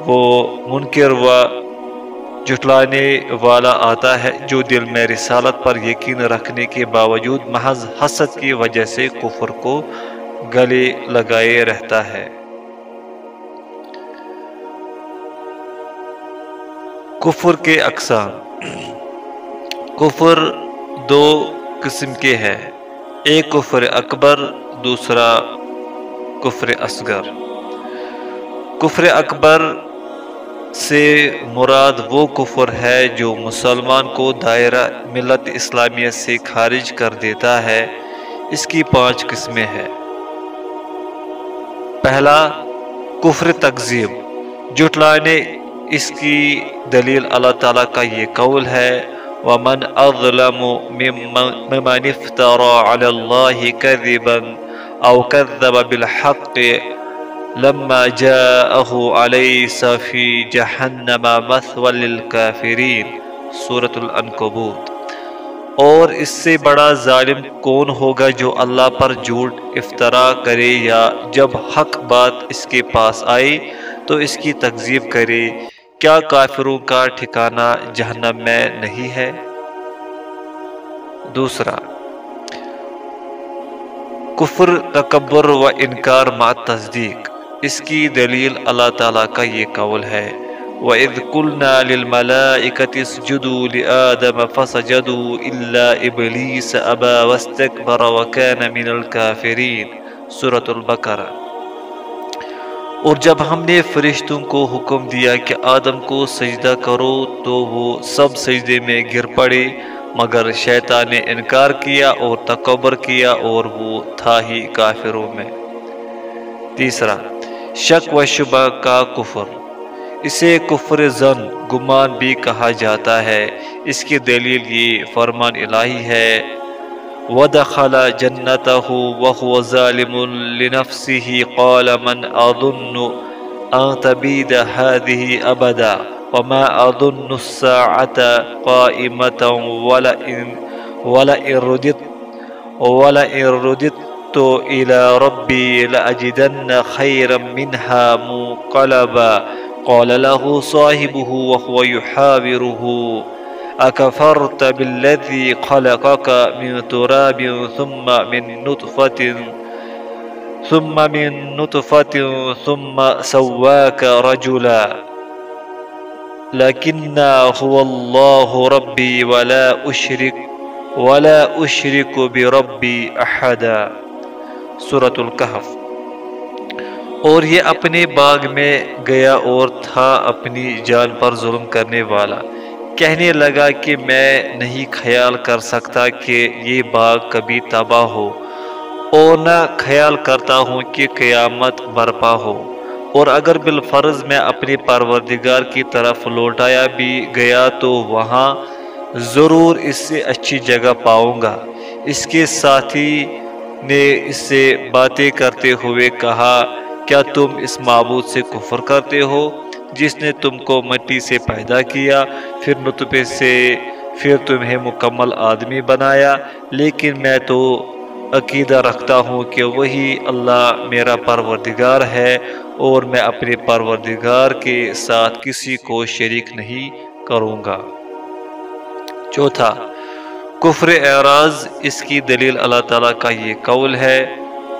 وہ منکر و جٹلانے والا آتا ہے، جو دل میں رسالت پر یقین رکھنے کے باوجود محض حسد کی وجہ سے کفر کو گلے لگائے رہتا ہے۔ کفر کے اقسام۔ کفر دو قسم کے ہیں۔ ایک کفر اکبر، دوسرا کفر اصغر۔ کفر اکبر سے مراد وہ کفر ہے جو مسلمان کو دائرہ ملت اسلامیہ سے خارج کر دیتا ہے۔ اس کی پانچ قسمیں ہیں۔ پہلا، کفر تقزیب جٹلانے اس کی دلیل اللہ تعالیٰ کا یہ قول ہے۔ وَمَنْ أَظْلَمُ مِمَّنِ افْتَرَى عَلَى اللَّهِ كَذِبًا أَوْ كَذَّبَ بِالْحَقِّ لما جاءه عليس جهنم مثوى للكافرين، سورة الانكبوت اور اس سے بڑا ظالم کون ہوگا جو اللہ پر جھوٹ افطرا کرے یا جب حق بات اس کے پاس آئے تو اس کی تکذیب کرے؟ کیا کافروں کا ٹھکانہ جہنم میں نہیں ہے؟ دوسرا، کفر، تکبر و انکار مع تصدیق اس کی دلیل اللہ تعالیٰ کا یہ قول ہے۔ وَإِذْ قُلْنَا لِلْمَلَائِكَةِ اسْجُدُوا لِآدَمَ فَسَجَدُوا إِلَّا إِبْلِيسَ أَبَى وَاسْتَكْبَرَ وَكَانَ مِنَ الْكَافِرِينَ۔ سورة البقرہ۔ اور جب ہم نے فرشتوں کو حکم دیا کہ آدم کو سجدہ کرو تو وہ سب سجدے میں گر پڑے، مگر شیطان نے انکار کیا اور تکبر کیا اور وہ تھا ہی کافروں میں۔ تیسرا۔ شک و شبہ کا کفر۔ اسے کفر زن، گمان بھی کہا جاتا ہے۔ اس کی دلیل یہ فرمان الہی ہے۔ وَدَخَلَ جَنَّتَهُ وَهُوَ ظَالِمٌ لِنَفْسِهِ قَالَ مَنْ أَظُنُّ أَن تَبِيدَ هَذِهِ أَبَدًا وَمَا أَظُنُّ السَّاعَةَ قَائِمَةً وَلَئِن رُدِدْتُ وَلَئِن رُدِدْتُ إِلَى رَبِّي لَأَجِدَنَّ خَيْرًا مِنْهَا مُنقَلَبًا. قال له صاحبه وهو يحاوره أكفرت بالذي خلقك من تراب ثم من نطفة ثم من نطفة ثم سواك رجلا. لكن هو الله ربي ولا أشرك ولا أشرك بربي أحدا. سورة الكهف اور یہ اپنے باغ میں گیا اور تھا اپنی جان پر ظلم کرنے والا۔ کہنے لگا کہ میں نہیں خیال کر سکتا کہ یہ باغ کبھی تباہ ہو اور نہ خیال کرتا ہوں کہ قیامت برپا ہو۔ اور اگر بالفرض میں اپنی پروردگار کی طرف لوٹایا بھی گیا تو وہاں ضرور اس سے اچھی جگہ پاؤں گا۔ اس کے ساتھی نے اس سے باتیں کرتے ہوئے کہا، کیا تم اس معبود سے کفر کرتے ہو جس نے تم کو مٹی سے پیدا کیا؟ پھر نطبے سے، پھر تمہیں مکمل آدمی بنایا، لیکن میں تو عقیدہ رکھتا ہوں کہ وہی اللہ میرا پروردگار ہے اور میں اپنے پروردگار کے ساتھ کسی کو شریک نہیں کروں گا۔ چوتھا کفر اعراض، اس کی دلیل اللہ تعالیٰ کا یہ قول ہے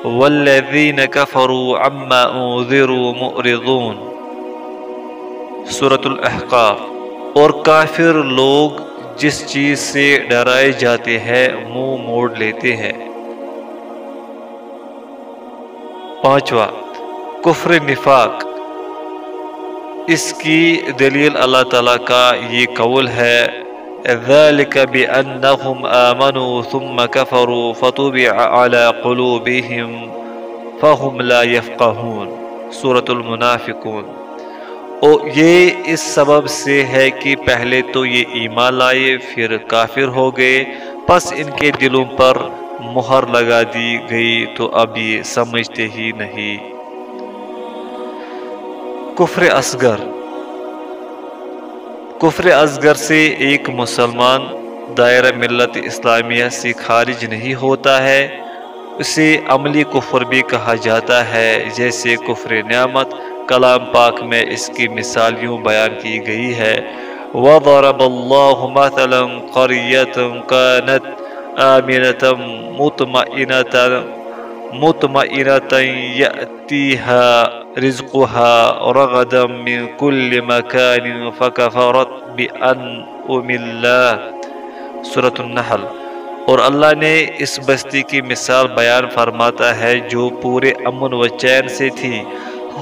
والذین کفروا عما انذروا مؤرضون سورة الاحقاف اور کافر لوگ جس چیز سے ڈرائے جاتے ہیں، منہ موڑ لیتے ہیں۔ پانچواں۔ کفر نفاق۔ اس کی دلیل اللہ تعالیٰ کا یہ قول ہے ذلك بأنهم آمنوا ثم كفروا فطبع على قلوبهم فهم لا يفقهون. سورة المنافقون. او یہ اس سبب سے ہے کہ پہلے تو یہ ایمان لائے، پھر کافر ہو گئے، پس ان کے دلوں پر مہر لگا دی گئی، تو اب یہ سمجھتے ہی نہیں۔ کفر اصغر کفر ازگر سے ایک مسلمان دائرہ ملت اسلامیہ سے خارج نہیں ہوتا ہے، اسے عملی کفر بھی کہا جاتا ہے، جیسے کفر نعمت کلام پاک میں اس کی مثال یوں بیان کی گئی ہے۔ وَضَرَبَ اللَّهُ مَثَلًا قَرِيَّةً كَانَتْ آمِنَةً مُطْمَئِنَةً، مطمئنة يأتيها رزقها رغدا من كل مكان فكفرت بأنعم الله. سورة النحل. اور اللہ نے اس بستی کی مثال بیان فرماتا ہے جو پورے امن و چین سے تھی۔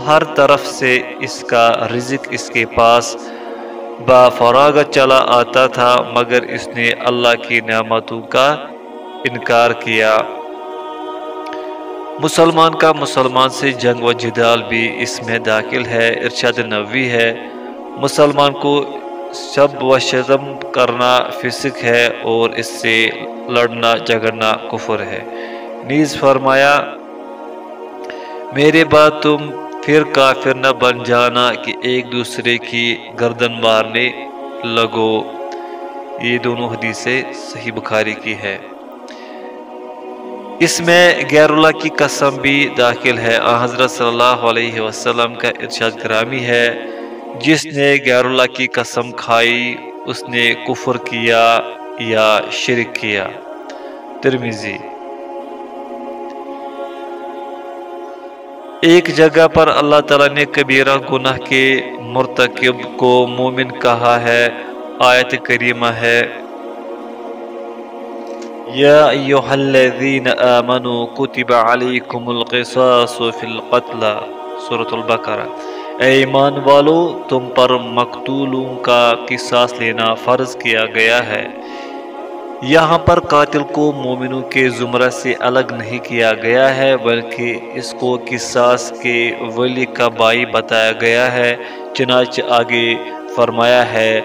ہر طرف سے اس کا رزق اس کے پاس با فراغ چلا آتا تھا، مگر اس نے اللہ کی نعمتوں کا انکار کیا۔ مسلمان کا مسلمان سے جنگ و جدال بھی اس میں داخل ہے، ارشاد نبوی ہے۔ مسلمان کو شب و شزم کرنا فسق ہے اور اس سے لڑنا جگڑنا کفر ہے۔ نیز فرمایا، میرے بعد تم پھر کافر نہ بن جانا کہ ایک دوسرے کی گردن مارنے لگو۔ یہ دونوں حدیثیں صحیح بخاری کی ہے اس میں غیر اللہ کی قسم بھی داخل ہے۔ آ حضرت صلی اللہ علیہ وسلم کا ارشاد گرامی ہے، جس نے غیر اللہ کی قسم کھائی، اس نے کفر کیا یا شرک کیا۔ ترمیزی ایک جگہ پر اللہ تعالیٰ نے کبیرہ گناہ کے مرتکب کو مومن کہا ہے، آیت کریمہ ہے۔ یا ایوہ الذین آمنوا کتب علیکم القصاص فی القتل. سورة البقرہ اے ایمان والو، تم پر مقتولوں کا قصاص لینا فرض کیا گیا ہے۔ یہاں پر قاتل کو مومنوں کے زمرہ سے الگ نہیں کیا گیا ہے، بلکہ اس کو قصاص کے ولی کا بائی بتایا گیا ہے۔ چنانچہ آگے فرمایا ہے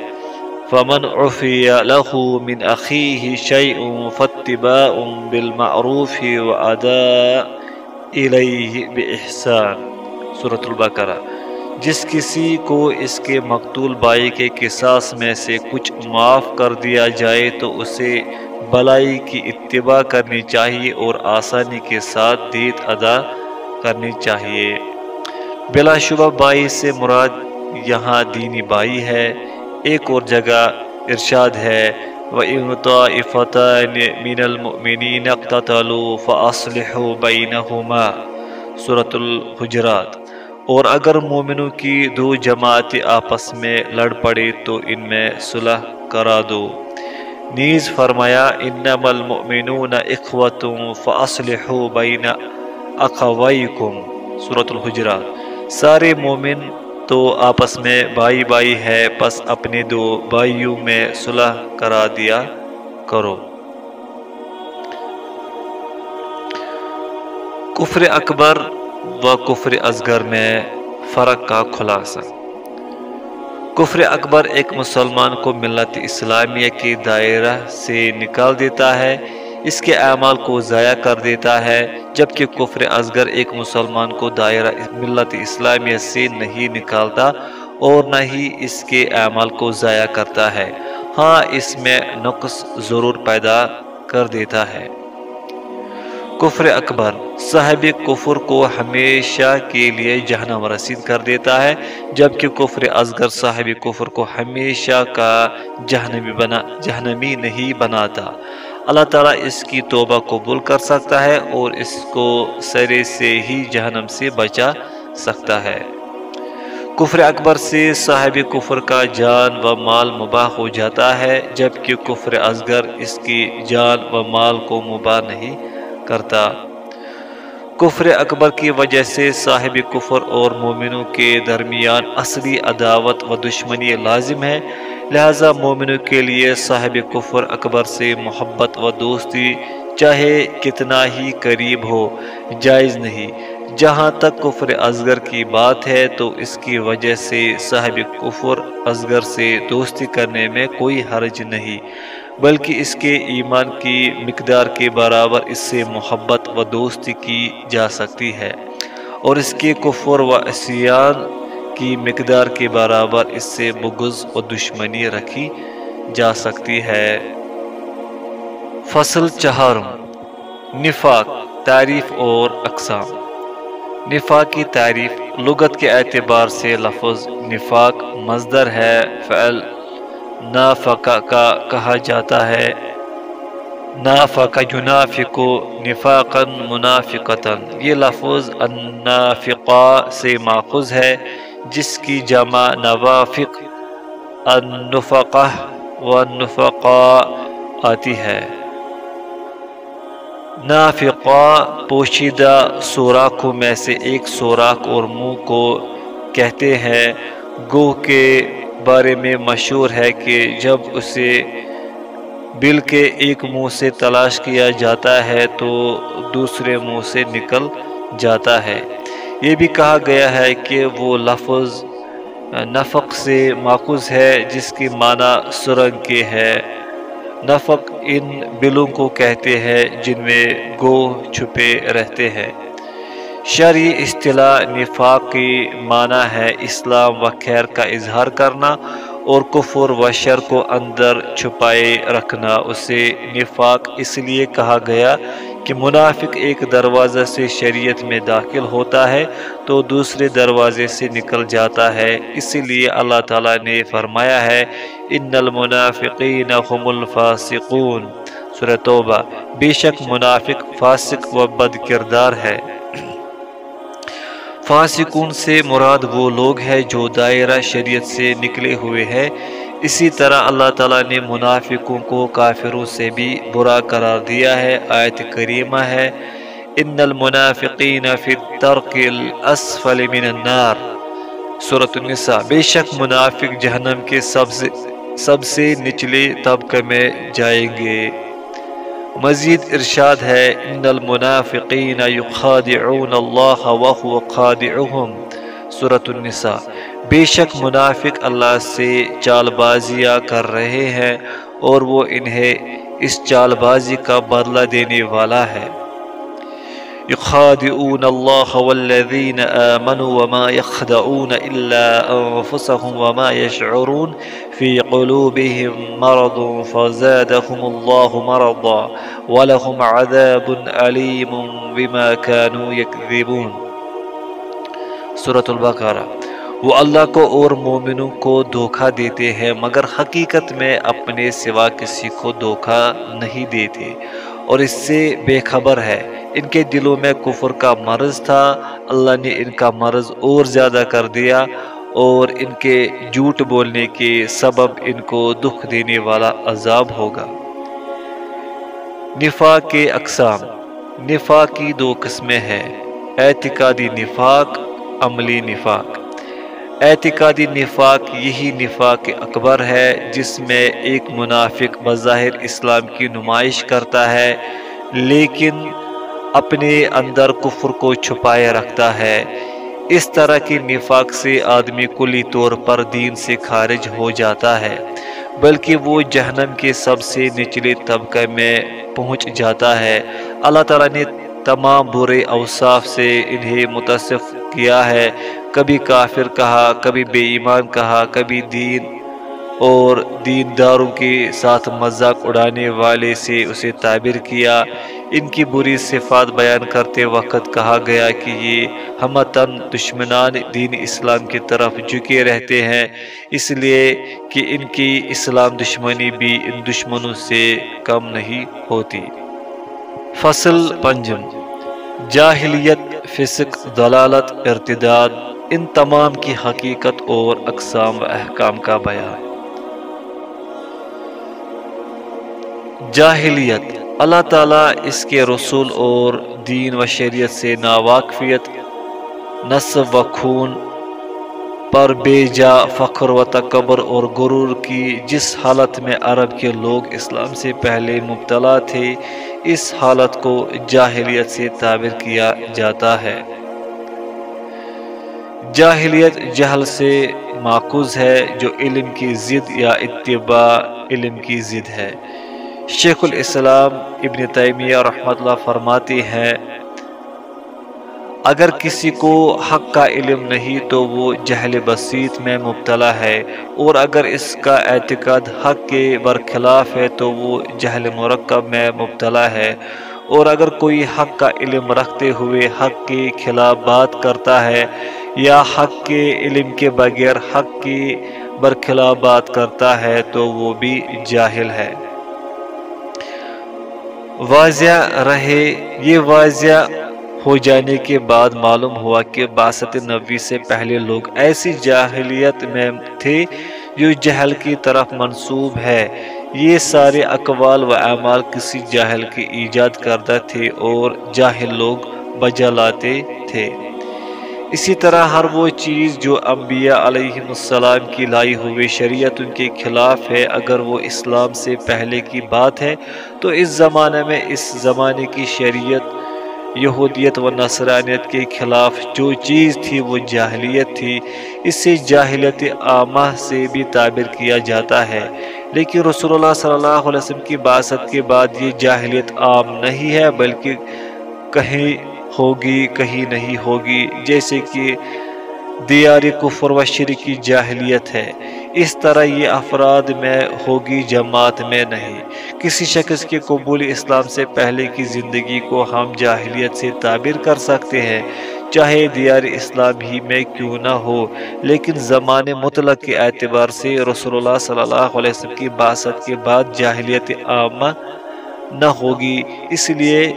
فمن عفی له من اخیه شیء فاتباع بالمعروف وعداء الیہ باحسان سورة البقرہ۔ جس کسی کو اس کے مقتول بائی کے قصاص میں سے کچھ معاف کر دیا جائے تو اسے بلائی کی اتباع کرنی چاہیے اور آسانی کے ساتھ دیت ادا کرنی چاہیے۔ بلا شبہ بائی سے مراد یہاں دینی بائی ہے۔ ایک اور جگہ ارشاد ہے، وَإِن طَائِفَتَانِ مِنَ الْمُؤْمِنِينَ اقْتَتَلُوا فَأَصْلِحُوا بَيْنَهُمَا۔ سورة الحجرات۔ اور اگر مومنوں کی دو جماعت آپس میں لڑ پڑے تو ان میں صلح کرا دو۔ نیز فرمایا انما المؤمنون اخوت فاصلحوا بین اخویکم سورة الحجرات۔ سارے مومن تو آپس میں بائی بائی ہے پس اپنے دو بائیوں میں صلح کرا دیا کرو۔ کفر اکبر و کفر ازگر میں فرق کا خلاصہ۔ کفر اکبر ایک مسلمان کو ملت اسلامیہ کی دائرہ سے نکال دیتا ہے۔ اس کے اعمال کو ضائع کر دیتا ہے، جبکہ کفر ازگر ایک مسلمان کو دائرہ ملت اسلامیہ سے نہیں نکالتا اور نہ ہی اس کے اعمال کو ضائع کرتا ہے۔ ہاں اس میں نقص ضرور پیدا کر دیتا ہے۔ کفر اکبر، صاحب کفر کو ہمیشہ کے لیے جہنم رسید کر دیتا ہے، جبکہ کفر ازگر صاحب کفر کو ہمیشہ کا جہنمی بنا، جہنمی نہیں بناتا۔ اللہ تعالیٰ اس کی توبہ قبول کر سکتا ہے اور اس کو سرے سے ہی جہنم سے بچا سکتا ہے۔ کفر اکبر سے صاحب کفر کا جان و مال مباح ہو جاتا ہے، جبکہ کفر ازگر اس کی جان و مال کو مباح نہیں کرتا۔ کفر اکبر کی وجہ سے صاحب کفر اور مومنوں کے درمیان اصلی عداوت و دشمنی لازم ہے۔ لہذا مومنوں کے لیے صاحب کفر اکبر سے محبت و دوستی چاہے کتنا ہی قریب ہو، جائز نہیں۔ جہاں تک کفر ازگر کی بات ہے، تو اس کی وجہ سے صاحب کفر ازگر سے دوستی کرنے میں کوئی حرج نہیں، بلکہ اس کے ایمان کی مقدار کے برابر اس سے محبت و دوستی کی جا سکتی ہے۔ اور اس کے کفر و اسیان کی مقدار کے برابر اس سے بغض و دشمنی رکھی جا سکتی ہے۔ فصل چہارم، نفاق، تعریف اور اقسام۔ نفاق کی تعریف لغت کے اعتبار سے لفظ نفاق مزدر ہے، فعل نافقہ کا کہا جاتا ہے۔ نافقہ ینافق نفاقا منافقتا، یہ لفظ النافقہ سے ماخذ ہے۔ جس کی جمع نوافق النفقہ والنفقہ آتی ہے۔ نافقہ پوشیدہ سوراخوں میں سے ایک سوراخ اور منہ کو کہتے ہیں۔ گو کے بارے میں مشہور ہے کہ جب اسے بل کے ایک منہ سے تلاش کیا جاتا ہے تو دوسرے منہ سے نکل جاتا ہے۔ یہ بھی کہا گیا ہے کہ وہ لفظ نفق سے ماخوذ ہے، جس کی معنی سرنگ کے ہے۔ نفق ان بلوں کو کہتے ہیں جن میں گو چھپے رہتے ہیں۔ شرعی اصطلاح نفاق کی معنی ہے اسلام و خیر کا اظہار کرنا اور کفر و شر کو اندر چھپائے رکھنا، اسے نفاق اس لیے کہا گیا کہ منافق ایک دروازہ سے شریعت میں داخل ہوتا ہے تو دوسرے دروازے سے نکل جاتا ہے۔ اسی لیے اللہ تعالیٰ نے فرمایا ہے، ان المنافقین هم الفاسقون سورہ توبہ۔ بے شک منافق فاسق و بد کردار ہے۔ فاسقون سے مراد وہ لوگ ہیں جو دائرہ شریعت سے نکلے ہوئے ہیں۔ اسی طرح اللہ تعالیٰ نے منافقوں کو کافروں سے بھی برا قرار دیا ہے، آیت کریمہ ہے ان المنافقین فی الترق الاسفل من النار سورة النساء۔ بے شک منافق جہنم کے سب سے سب سے نچلے طبقے میں جائیں گے۔ مزید ارشاد ہے ان المنافقین یخادعون اللہ وهو خادعهم سورة النساء۔ بے شک منافق اللہ سے چال بازیاں کر رہے ہیں اور وہ انہیں اس چال بازی کا بدلہ دینے والا ہے۔ يخادعون الله والذين آمنوا وما يخدعون إلا أنفسهم وما يشعرون في قلوبهم مرض فزادهم الله مرضا ولهم عذاب أليم بما كانوا يكذبون سورة البقرة وہ اللہ کو اور مومنوں کو دھوکہ دیتے ہیں، مگر حقیقت میں اپنے سوا کسی کو دھوکہ نہیں دیتے۔ اور اس سے بے خبر ہے، ان کے دلوں میں کفر کا مرض تھا، اللہ نے ان کا مرض اور زیادہ کر دیا۔ اور ان کے جھوٹ بولنے کے سبب ان کو دکھ دینے والا عذاب ہوگا۔ نفاق کے اقسام۔ نفاق کی دو قسمیں ہیں۔ اعتقادی نفاق، عملی نفاق۔ اعتقادی نفاق یہی نفاق اکبر ہے جس میں ایک منافق بظاہر اسلام کی نمائش کرتا ہے، لیکن اپنے اندر کفر کو چھپائے رکھتا ہے۔ اس طرح کی نفاق سے آدمی کلی طور پر دین سے خارج ہو جاتا ہے، بلکہ وہ جہنم کے سب سے نچلے طبقے میں پہنچ جاتا ہے۔ اللہ تعالیٰ نے تمام برے اوصاف سے انہیں متصف کیا ہے۔ کبھی کافر کہا، کبھی بے ایمان کہا، کبھی دین اور دینداروں کے ساتھ مذاق اڑانے والے سے اسے تعبیر کیا۔ ان کی بری صفات بیان کرتے وقت کہا گیا کہ یہ ہمتن دشمنان دین اسلام کی طرف جھکے رہتے ہیں، اس لیے کہ ان کی اسلام دشمنی بھی ان دشمنوں سے کم نہیں ہوتی۔ فصل پنجم جاہلیت فسق دلالت ارتداد ان تمام کی حقیقت اور اقسام و احکام کا بیان جاہلیت اللہ تعالیٰ اس کے رسول اور دین و شریعت سے ناواقفیت نصب و خون پر بے جا فخر و تکبر اور غرور کی جس حالت میں عرب کے لوگ اسلام سے پہلے مبتلا تھے، اس حالت کو جاہلیت سے تعبیر کیا جاتا ہے۔ جاہلیت جہل سے ماخوذ ہے، جو علم کی ضد یا اتباع علم کی ضد ہے۔ شیخ الاسلام ابن تیمیہ رحمت اللہ فرماتی ہیں اگر کسی کو حق کا علم نہیں تو وہ جہل بسیط میں مبتلا ہے، اور اگر اس کا اعتقاد حق کے برخلاف ہے تو وہ جہل مرکب میں مبتلا ہے۔ اور اگر کوئی حق کا علم رکھتے ہوئے حق کے خلاف بات کرتا ہے یا حق کے علم کے بغیر حق کی برخلاف بات کرتا ہے تو وہ بھی جاہل ہے۔ واضح رہے، یہ واضح ہو جانے کے بعد معلوم ہوا کہ باسط نبی سے پہلے لوگ ایسی جاہلیت میں تھے جو جہل کی طرف منصوب ہے۔ یہ سارے اقوال و اعمال کسی جاہل کی ایجاد کردہ تھے اور جاہل لوگ بجا لاتے تھے۔ اسی طرح ہر وہ چیز جو انبیاء علیہ السلام کی لائی ہوئی شریعت ان کے خلاف ہے، اگر وہ اسلام سے پہلے کی بات ہے، تو اس زمانے میں اس زمانے کی شریعت یہودیت و نصرانیت کے خلاف جو چیز تھی وہ جاہلیت تھی۔ اس سے جاہلیت عامہ سے بھی تعبیر کیا جاتا ہے۔ لیکن رسول اللہ صلی اللہ علیہ وسلم کی باست کے بعد یہ جاہلیت عام نہیں ہے، بلکہ کہیں ہوگی، کہیں نہیں ہوگی، جیسے کہ دیار کفر و شرک کی جاہلیت ہے۔ اس طرح یہ افراد میں ہوگی جماعت میں نہیں۔ کسی شخص کے قبول اسلام سے پہلے کی زندگی کو ہم جاہلیت سے تعبیر کر سکتے ہیں۔ چاہے دیار اسلام ہی میں کیوں نہ ہو، لیکن زمان مطلق کے اعتبار سے رسول اللہ صلی اللہ علیہ وسلم کی باست کے بعد جاہلیت عامہ نہ ہوگی۔ اس لیے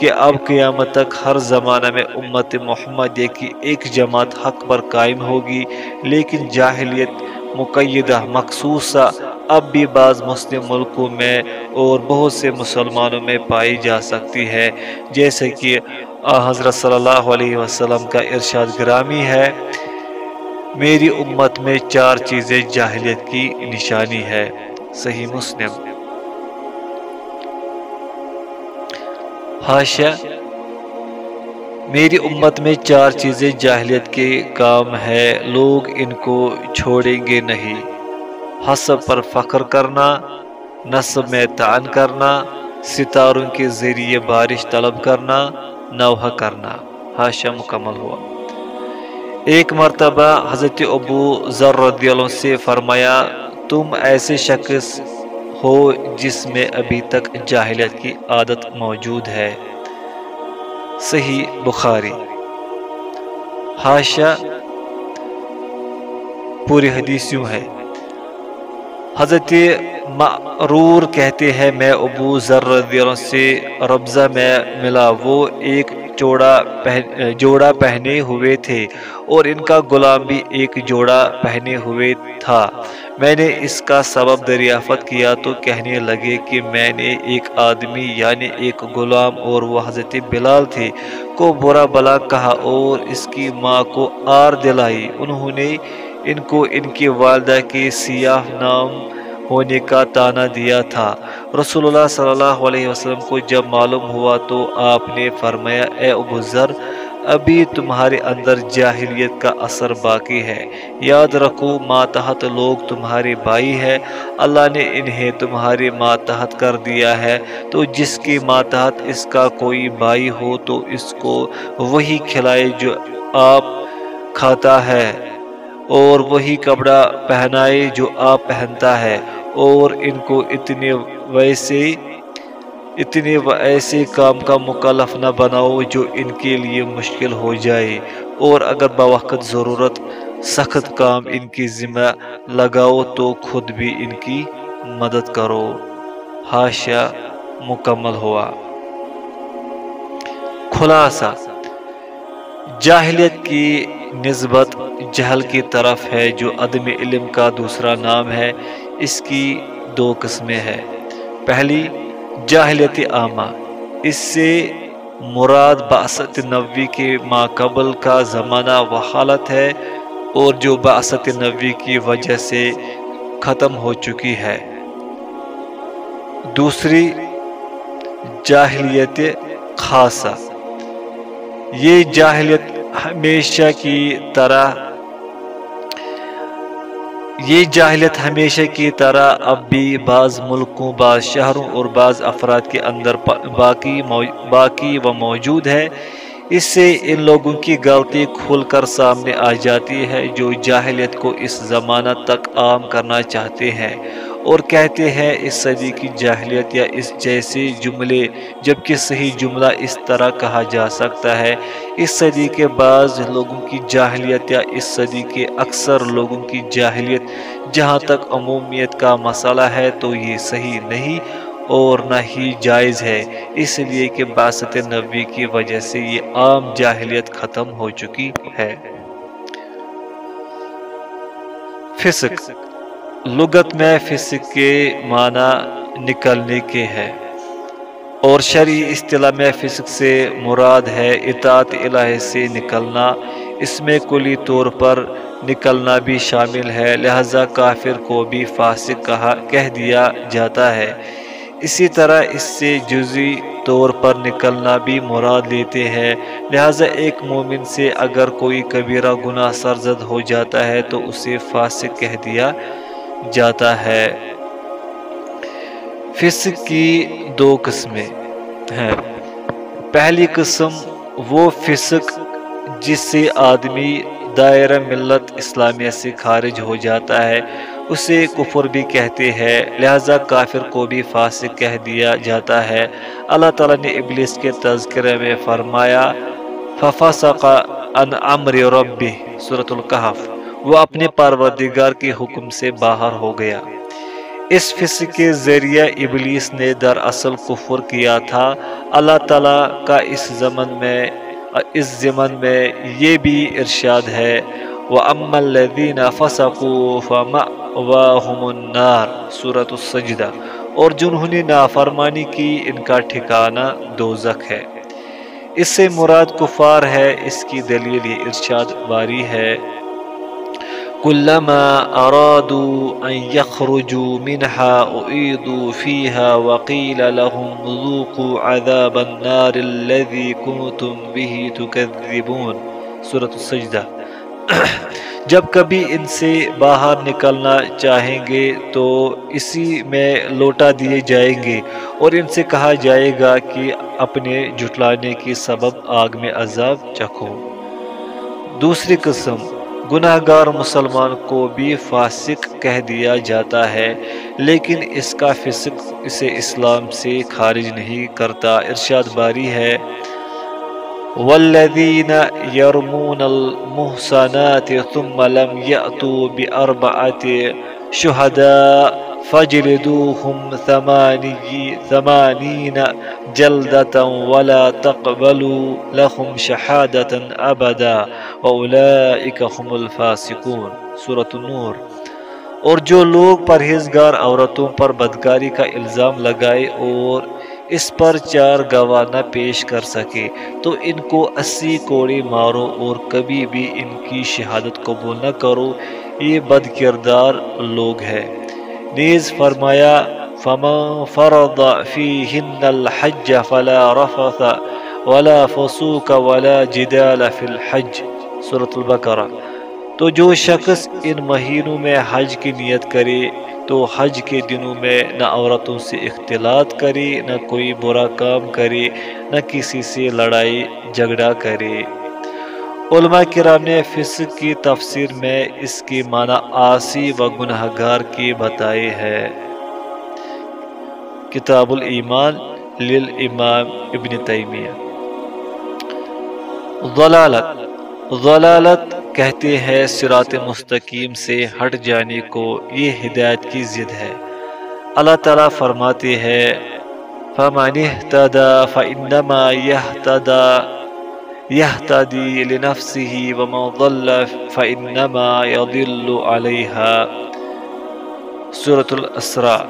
کہ اب قیامت تک ہر زمانہ میں امت محمد کی ایک جماعت حق پر قائم ہوگی، لیکن جاہلیت مقیدہ، مخصوصہ اب بھی بعض مسلم ملکوں میں اور بہت سے مسلمانوں میں پائی جا سکتی ہے۔ جیسے کہ حضرت صلی اللہ علیہ وسلم کا ارشاد گرامی ہے، میری امت میں چار چیزیں جاہلیت کی نشانی ہے۔ صحیح مسلم۔ حاشا میری امت میں چار چیزیں جاہلیت کے کام ہے، لوگ ان کو چھوڑیں گے نہیں۔ حسب پر فخر کرنا، نصب میں تعن کرنا، ستاروں کے ذریعے بارش طلب کرنا، نوحہ کرنا۔ حاشا مکمل ہوا۔ ایک مرتبہ حضرت ابو ذر رضی اللہ سے فرمایا، تم ایسے شخص ہو جس میں ابھی تک جاہلیت کی عادت موجود ہے۔ صحیح بخاری۔ حاشا پوری حدیث یوں ہے۔ حضرت معرور کہتے ہیں، میں ابو ذر رضی اللہ سے ربضہ میں ملا، وہ ایک جوڑا پہن، جوڑا پہنے ہوئے تھے اور ان کا غلام بھی ایک جوڑا پہنے ہوئے تھا۔ میں نے اس کا سبب دریافت کیا تو کہنے لگے کہ میں نے ایک آدمی یعنی ایک غلام اور وہ حضرت بلال تھے کو برا بلا کہا اور اس کی ماں کو آر دلائی۔ انہوں نے ان کو ان کی والدہ کے سیاہ نام ہونے کا تانا دیا تھا۔ رسول اللہ صلی اللہ علیہ وسلم کو جب معلوم ہوا تو آپ نے فرمایا، اے ابو ذر، ابھی تمہارے اندر جاہلیت کا اثر باقی ہے۔ یاد رکھو، ماتحت لوگ تمہارے بھائی ہے اللہ نے انہیں تمہارے ماتحت کر دیا ہے۔ تو جس کی ماتحت اس کا کوئی بھائی ہو، تو اس کو وہی کھلائے جو آپ کھاتا ہے اور وہی کپڑا پہنائے جو آپ پہنتا ہے۔ اور ان کو اتنے ویسے اتنے ایسے کام کا مکلف نہ بناؤ جو ان کے لیے مشکل ہو جائے اور اگر بوقت ضرورت سخت کام ان کی ذمہ لگاؤ تو خود بھی ان کی مدد کرو۔ حاشا مکمل ہوا۔ خلاصہ، جاہلیت کی نسبت جہل کی طرف ہے جو عدم علم کا دوسرا نام ہے۔ اس کی دو قسمیں ہیں۔ پہلی، جاہلیت عامہ۔ اس سے مراد باست نبوی کے ماقبل کا زمانہ و حالت ہے اور جو باست نبوی کی وجہ سے ختم ہو چکی ہے۔ دوسری، جاہلیت خاصہ۔ یہ جاہلیت ہمیشہ کی طرح یہ جاہلیت ہمیشہ کی طرح اب بھی بعض ملکوں، بعض شہروں اور بعض افراد کے اندر باقی باقی و موجود ہے۔ اس سے ان لوگوں کی غلطی کھل کر سامنے آ جاتی ہے جو جاہلیت کو اس زمانہ تک عام کرنا چاہتے ہیں۔ اور کہتے ہیں اس صدی کی جاہلیت یا اس جیسے جملے، جبکہ صحیح جملہ اس طرح کہا جا سکتا ہے، اس صدی کے بعض لوگوں کی جاہلیت یا اس صدی کے اکثر لوگوں کی جاہلیت، جہاں تک عمومیت کا مسئلہ ہے تو یہ صحیح نہیں اور نہ ہی جائز ہے، اس لیے کہ باست نبی کی وجہ سے یہ عام جاہلیت ختم ہو چکی ہے۔ فسق۔ لغت میں فسق کے معنی نکلنے کے ہے اور شرعی اصطلاح میں فسق سے مراد ہے اطاعت الہ سے نکلنا۔ اس میں کلی طور پر نکلنا بھی شامل ہے، لہذا کافر کو بھی فاسق کہا، کہہ دیا جاتا ہے۔ اسی طرح اس سے جزی طور پر نکلنا بھی مراد لیتے ہیں۔ لہذا ایک مومن سے اگر کوئی کبیرہ گناہ سرزد ہو جاتا ہے تو اسے فاسق کہہ دیا جاتا ہے۔ فسق کی دو قسمیں ہیں۔ پہلی قسم وہ فسق جس سے آدمی دائرہ ملت اسلامیہ سے خارج ہو جاتا ہے، اسے کفر بھی کہتے ہیں، لہذا کافر کو بھی فاسق کہہ دیا جاتا ہے۔ اللہ تعالیٰ نے ابلیس کے تذکرے میں فرمایا، ففسق ان امر ربی صورت القحف۔ وہ اپنے پروردگار کے حکم سے باہر ہو گیا۔ اس فصق کے ذریعہ ابلیس نے دراصل کفر کیا تھا۔ اللہ تعالیٰ کا اس زمن میں، اس زمن میں یہ بھی ارشاد ہے۔ وَأَمَّا الَّذِينَ فَسَقُوا فَمَأْوَاهُمُ النَّارِ، سورة السجدہ۔ اور جنہوں نے نافرمانی کی، ان کا ٹھکانہ دوزخ ہے۔ اس سے مراد کفار ہے، اس کی دلیل یہ ارشاد باری ہے۔ كلما أرادوا أن يخرجوا منها أعيدوا فيها وقيل لهم ذوقوا عذاب النار الذي كنتم به تكذبون. سورة السجدہ۔ جب کبھی ان سے باہر نکلنا چاہیں گے تو اسی میں لوٹا دیے جائیں گے اور ان سے کہا جائے گا کہ اپنے جٹلانے کی سبب آگ میں عذاب چکھو۔ دوسری قسم۔ گناہ گار مسلمان کو بھی فاسق کہہ دیا جاتا ہے، لیکن اس کا فسق اسے اسلام سے خارج نہیں کرتا۔ ارشاد باری ہے۔ والذین يرمون المحسنات ثم لم يأتوا بأربعة شہداء فجلدوهم ثماني ثمانين جلدة ولا تقبلوا لهم شهادة أبدا وأولئك هم الفاسقون. سورة النور. اور جو لوگ پرہیزگار عورتوں پر بدکاری کا الزام لگائے اور اس پر چار گواہ نہ پیش کر سکے، تو ان کو اسی کوڑی مارو اور کبھی بھی ان کی شہادت قبول نہ کرو۔ یہ بد کردار لوگ ہیں۔ نیز فرمایا فمن فرض فيهن الحج فلا رفث ولا فسوق ولا جدال في الحج۔ سورة البقرہ۔ تو جو شخص ان مہینوں میں حج کی نیت کرے، تو حج کے دنوں میں نہ عورتوں سے اختلاط کرے، نہ کوئی برا کام کرے، نہ کسی سے لڑائی جھگڑا کرے۔ علماء کرام نے فسق کی تفسیر میں اس کی معنی آسی و گناہ گار کی بتائی ہے۔ کتاب الایمان للامام ابن تیمیہ۔ ضلالت ضلالت کہتے ہیں سرات مستقیم سے ہٹ جانے کو، یہ ہدایت کی ضد ہے۔ اللہ تعالیٰ فرماتے ہیں، فَمَنِ اهْتَدَى فَإِنَّمَا يَهْتَدَى يهتدي لنفسه ومن ضل فإنما يضل عليها. سورة الاسراء.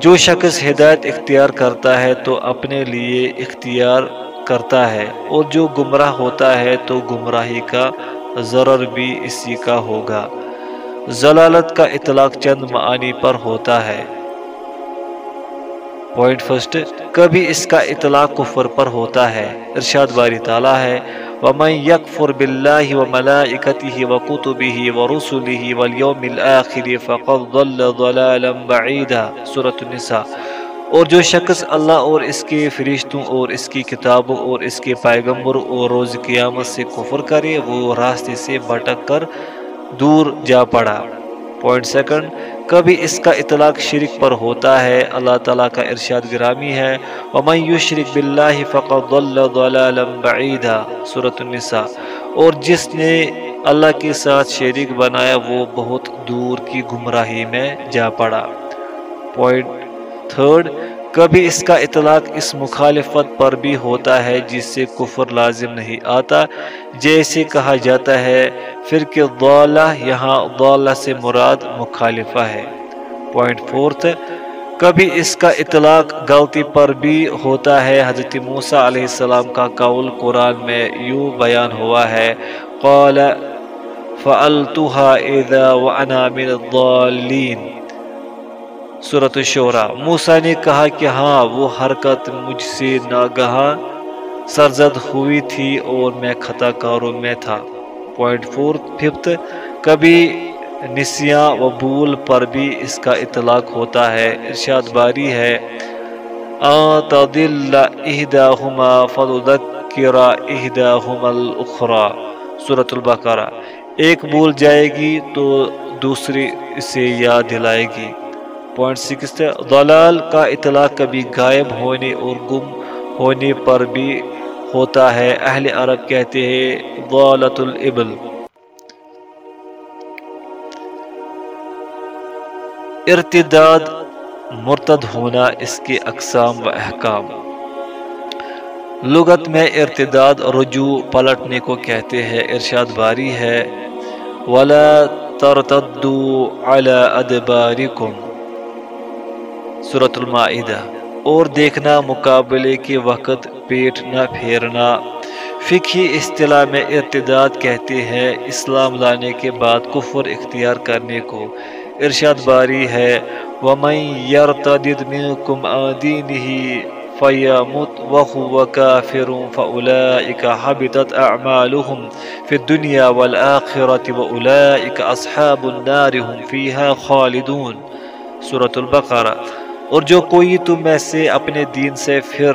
جو شخص ہدایت اختیار کرتا ہے تو اپنے لیے اختیار کرتا ہے، اور جو گمراہ ہوتا ہے تو گمراہی کا ضرر بھی اسی کا ہوگا۔ ضلالت کا اطلاق چند معانی پر ہوتا ہے۔ پوائنٹ فرسٹ کبھی اس کا اطلاق کفر پر ہوتا ہے۔ ارشاد باری تعالیٰ ہے۔ وَمَن يَكْفُرْ بِاللَّهِ وَمَلَائِكَتِهِ وَكُتُبِهِ وَرُسُلِهِ وَالْيَوْمِ الْآخِرِ فَقَدْ ضَلَّ ضَلَالًا بَعِيدًا سورة النساء۔ اور جو شخص اللہ اور اس کے فرشتوں اور اس کی کتابوں اور اس کے پیغمبر اور روز قیامت سے کفر کرے، وہ راستے سے بھٹک کر دور جا پڑا۔ پوائنٹ سیکنڈ کبھی اس کا اطلاق شرک پر ہوتا ہے، اللہ تعالیٰ کا ارشاد گرامی ہے۔ وَمَن يُشْرِكْ بِاللَّهِ فَقَدْ ضَلَّ ضَلَالًا بَعِيدًا سورة النساء۔ اور جس نے اللہ کے ساتھ شریک بنایا، وہ بہت دور کی گمراہی میں جا پڑا۔ پوائنٹ تھرڈ کبھی اس کا اطلاق اس مخالفت پر بھی ہوتا ہے جس سے کفر لازم نہیں آتا۔ جیسے کہا جاتا ہے، پھر کہ دولہ یہاں دولہ سے مراد مخالفہ ہے۔ پوائنٹ فورتھ کبھی اس کا اطلاق غلطی پر بھی ہوتا ہے۔ حضرت موسیٰ علیہ السلام کا قول قرآن میں یوں بیان ہوا ہے۔ قال فَأَلْتُهَا إِذَا وَأَنَا مِنَ الضَّالِّينَ صورت الشورہ موسیٰ نے کہا کہ ہاں وہ حرکت مجھ سے ناگہاں سرزد ہوئی تھی اور میں خطا کاروں میں تھا۔ پوائنٹ فور ففتھ کبھی نسیاں و بول پر بھی اس کا اطلاق ہوتا ہے۔ ارشاد باری ہے۔ آتدل اہداہما فلذکر اہداہما الاخرى سورة البقرہ۔ ایک بول جائے گی تو دوسری سے یاد دلائے گی۔ پوائنٹ سکس دلال کا اطلاع کبھی غائب ہونے اور گم ہونے پر بھی ہوتا ہے۔ اہل عرب کہتے ہیں ضالت الابل ارتداد مرتد ہونا اس کے اقسام و احکام۔ لغت میں ارتداد رجوع پلٹنے کو کہتے ہیں، ارشاد باری ہے۔ ولا ترتدوا على ادباركم سورة المائدہ۔ اور دیکھنا مقابلے کے وقت، پیٹ نہ پھیرنا۔ فقہی اصطلاح میں ارتداد کہتے ہیں، اسلام لانے کے بعد کفر اختیار کرنے کو۔ ارشاد باری ہے، وَمَن يَرْتَدِدْ مِنْكُمْ آدِينِهِ فَيَمُتْ وَهُوَ كَافِرٌ فَأُولَئِكَ حَبِطَتْ أَعْمَالُهُمْ فِي الدُّنْيَا وَالْآخِرَةِ وَأُولَئِكَ أَصْحَابُ النَّارِ هُمْ فِيهَا خَالِدُونَ۔ سورة البقرہ اور جو کوئی تم میں سے اپنے دین سے پھر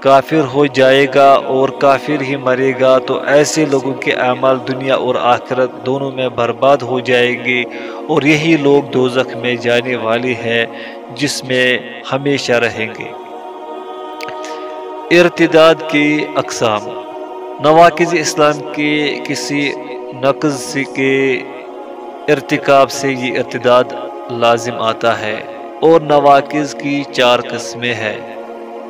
کافر ہو جائے گا اور کافر ہی مرے گا، تو ایسے لوگوں کے اعمال دنیا اور آخرت دونوں میں برباد ہو جائیں گے۔ اور یہی لوگ دوزخ میں جانے والے ہیں جس میں ہمیشہ رہیں گے۔ ارتداد کی اقسام۔ نواقض اسلام کے کسی نقض کے ارتکاب سے یہ ارتداد لازم آتا ہے۔ اور نواقض کی چار قسمیں ہیں۔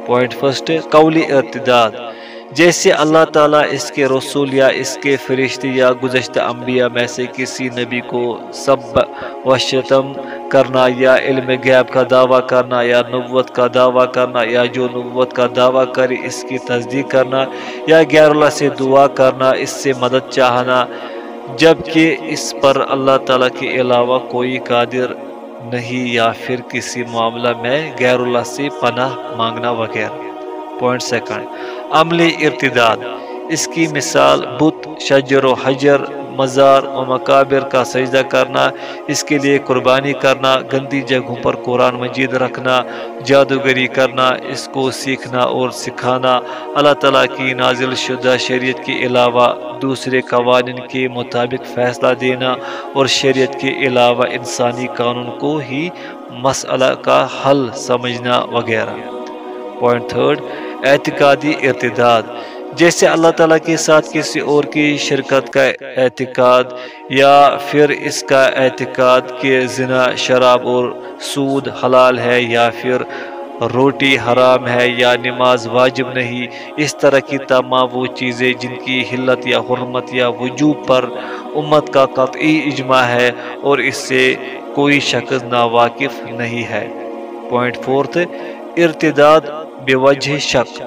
پوائنٹ فرسٹ قولی ارتداد جیسے اللہ تعالیٰ اس کے رسول یا اس کے فرشتے یا گزشتہ انبیاء میں سے کسی نبی کو سب و شتم کرنا یا علم غیب کا دعویٰ کرنا یا نبوت کا دعویٰ کرنا یا جو نبوت کا دعویٰ کرے اس کی تصدیق کرنا یا غیر اللہ سے دعا کرنا، اس سے مدد چاہنا۔ جبکہ اس پر اللہ تعالیٰ کے علاوہ کوئی قادر نہیں یا پھر کسی معاملہ میں غیر اللہ سے پناہ مانگنا وغیرہ پوائنٹ سیکنڈ عملی ارتداد. اس کی مثال بت، شجر و حجر مزار و مقابر کا سجدہ کرنا، اس کے لیے قربانی کرنا، گندی جگہوں پر قرآن مجید رکھنا، جادوگری کرنا، اس کو سیکھنا اور سکھانا۔ اللہ تعالیٰ کی نازل شدہ شریعت کے علاوہ دوسرے قوانین کے مطابق فیصلہ دینا اور شریعت کے علاوہ انسانی قانون کو ہی مسئلہ کا حل سمجھنا وغیرہ۔ پوائنٹ تھرڈ، اعتقادی ارتداد۔ جیسے اللہ تعالیٰ کے ساتھ کسی اور کی شرکت کا اعتقاد یا پھر اس کا اعتقاد کہ زنا، شراب اور سود حلال ہے یا پھر روٹی حرام ہے یا نماز واجب نہیں، اس طرح کی تمام وہ چیزیں جن کی حلت یا حرمت یا وجوب پر امت کا قطعی اجماع ہے اور اس سے کوئی شخص ناواقف نہیں ہے۔ پوائنٹ فورتھ، ارتداد بے وجہ شک۔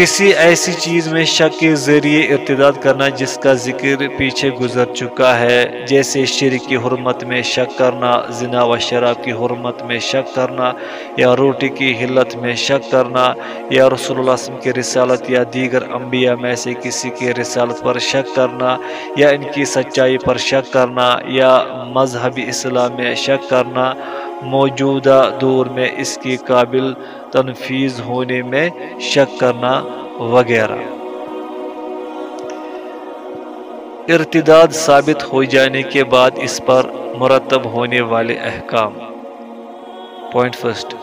کسی ایسی چیز میں شک کے ذریعے ارتداد کرنا جس کا ذکر پیچھے گزر چکا ہے، جیسے شرک کی حرمت میں شک کرنا، زنا و شراب کی حرمت میں شک کرنا، یا روٹی کی حلت میں شک کرنا، یا رسول اللہ وسلم کی رسالت یا دیگر انبیاء میں سے کسی کی رسالت پر شک کرنا، یا ان کی سچائی پر شک کرنا، یا مذہبی اسلام میں شک کرنا موجودہ دور میں اس کی قابل تنفیذ ہونے میں شک کرنا وغیرہ۔ ارتداد ثابت ہو جانے کے بعد اس پر مرتب ہونے والے احکام۔ پوائنٹ فرسٹ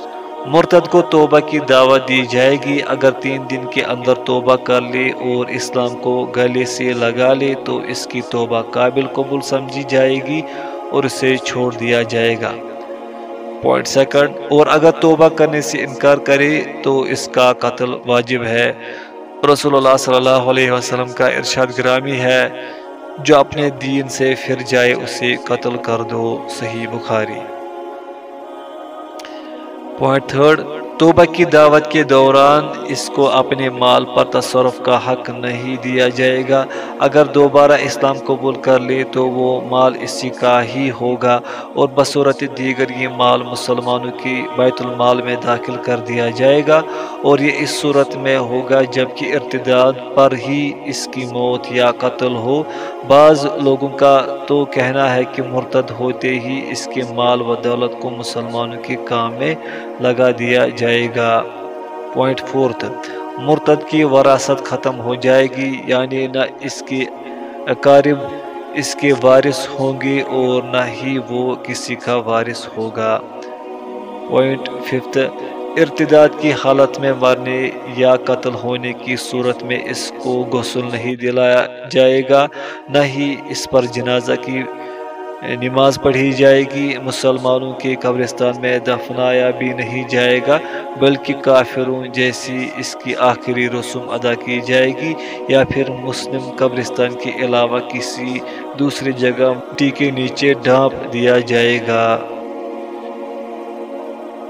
مرتد کو توبہ کی دعوت دی جائے گی۔ اگر تین دن کے اندر توبہ کر لے اور اسلام کو گلے سے لگا لے تو اس کی توبہ قابل قبول سمجھی جائے گی اور اسے چھوڑ دیا جائے گا۔ پوائنٹ سیکنڈ اور اگر توبہ کرنے سے انکار کرے تو اس کا قتل واجب ہے۔ رسول اللہ صلی اللہ علیہ وسلم کا ارشاد گرامی ہے، جو اپنے دین سے پھر جائے اسے قتل کر دو، صحیح بخاری۔ پوائنٹ تھرڈ توبہ کی دعوت کے دوران اس کو اپنے مال پر تصرف کا حق نہیں دیا جائے گا۔ اگر دوبارہ اسلام قبول کر لے تو وہ مال اسی کا ہی ہوگا اور بصورت دیگر یہ مال مسلمانوں کی بیت المال میں داخل کر دیا جائے گا اور یہ اس صورت میں ہوگا جبکہ ارتداد پر ہی اس کی موت یا قتل ہو۔ بعض لوگوں کا تو کہنا ہے کہ مرتد ہوتے ہی اس کے مال و دولت کو مسلمانوں کے کام میں لگا دیا جائے گا۔ پوائنٹ فورتھ مرتد کی وراثت ختم ہو جائے گی یعنی نہ اس کی اقارب اس کے وارث ہوں گے اور نہ ہی وہ کسی کا وارث ہوگا۔ پوائنٹ ففتھ ارتداد کی حالت میں مرنے یا قتل ہونے کی صورت میں اس کو غسل نہیں دلایا جائے گا، نہ ہی اس پر جنازہ کی نماز پڑھی جائے گی، مسلمانوں کے قبرستان میں دفنایا بھی نہیں جائے گا، بلکہ کافروں جیسی اس کی آخری رسوم ادا کی جائے گی، یا پھر مسلم قبرستان کے علاوہ کسی دوسری جگہ مٹی کے نیچے ڈھانپ دیا جائے گا۔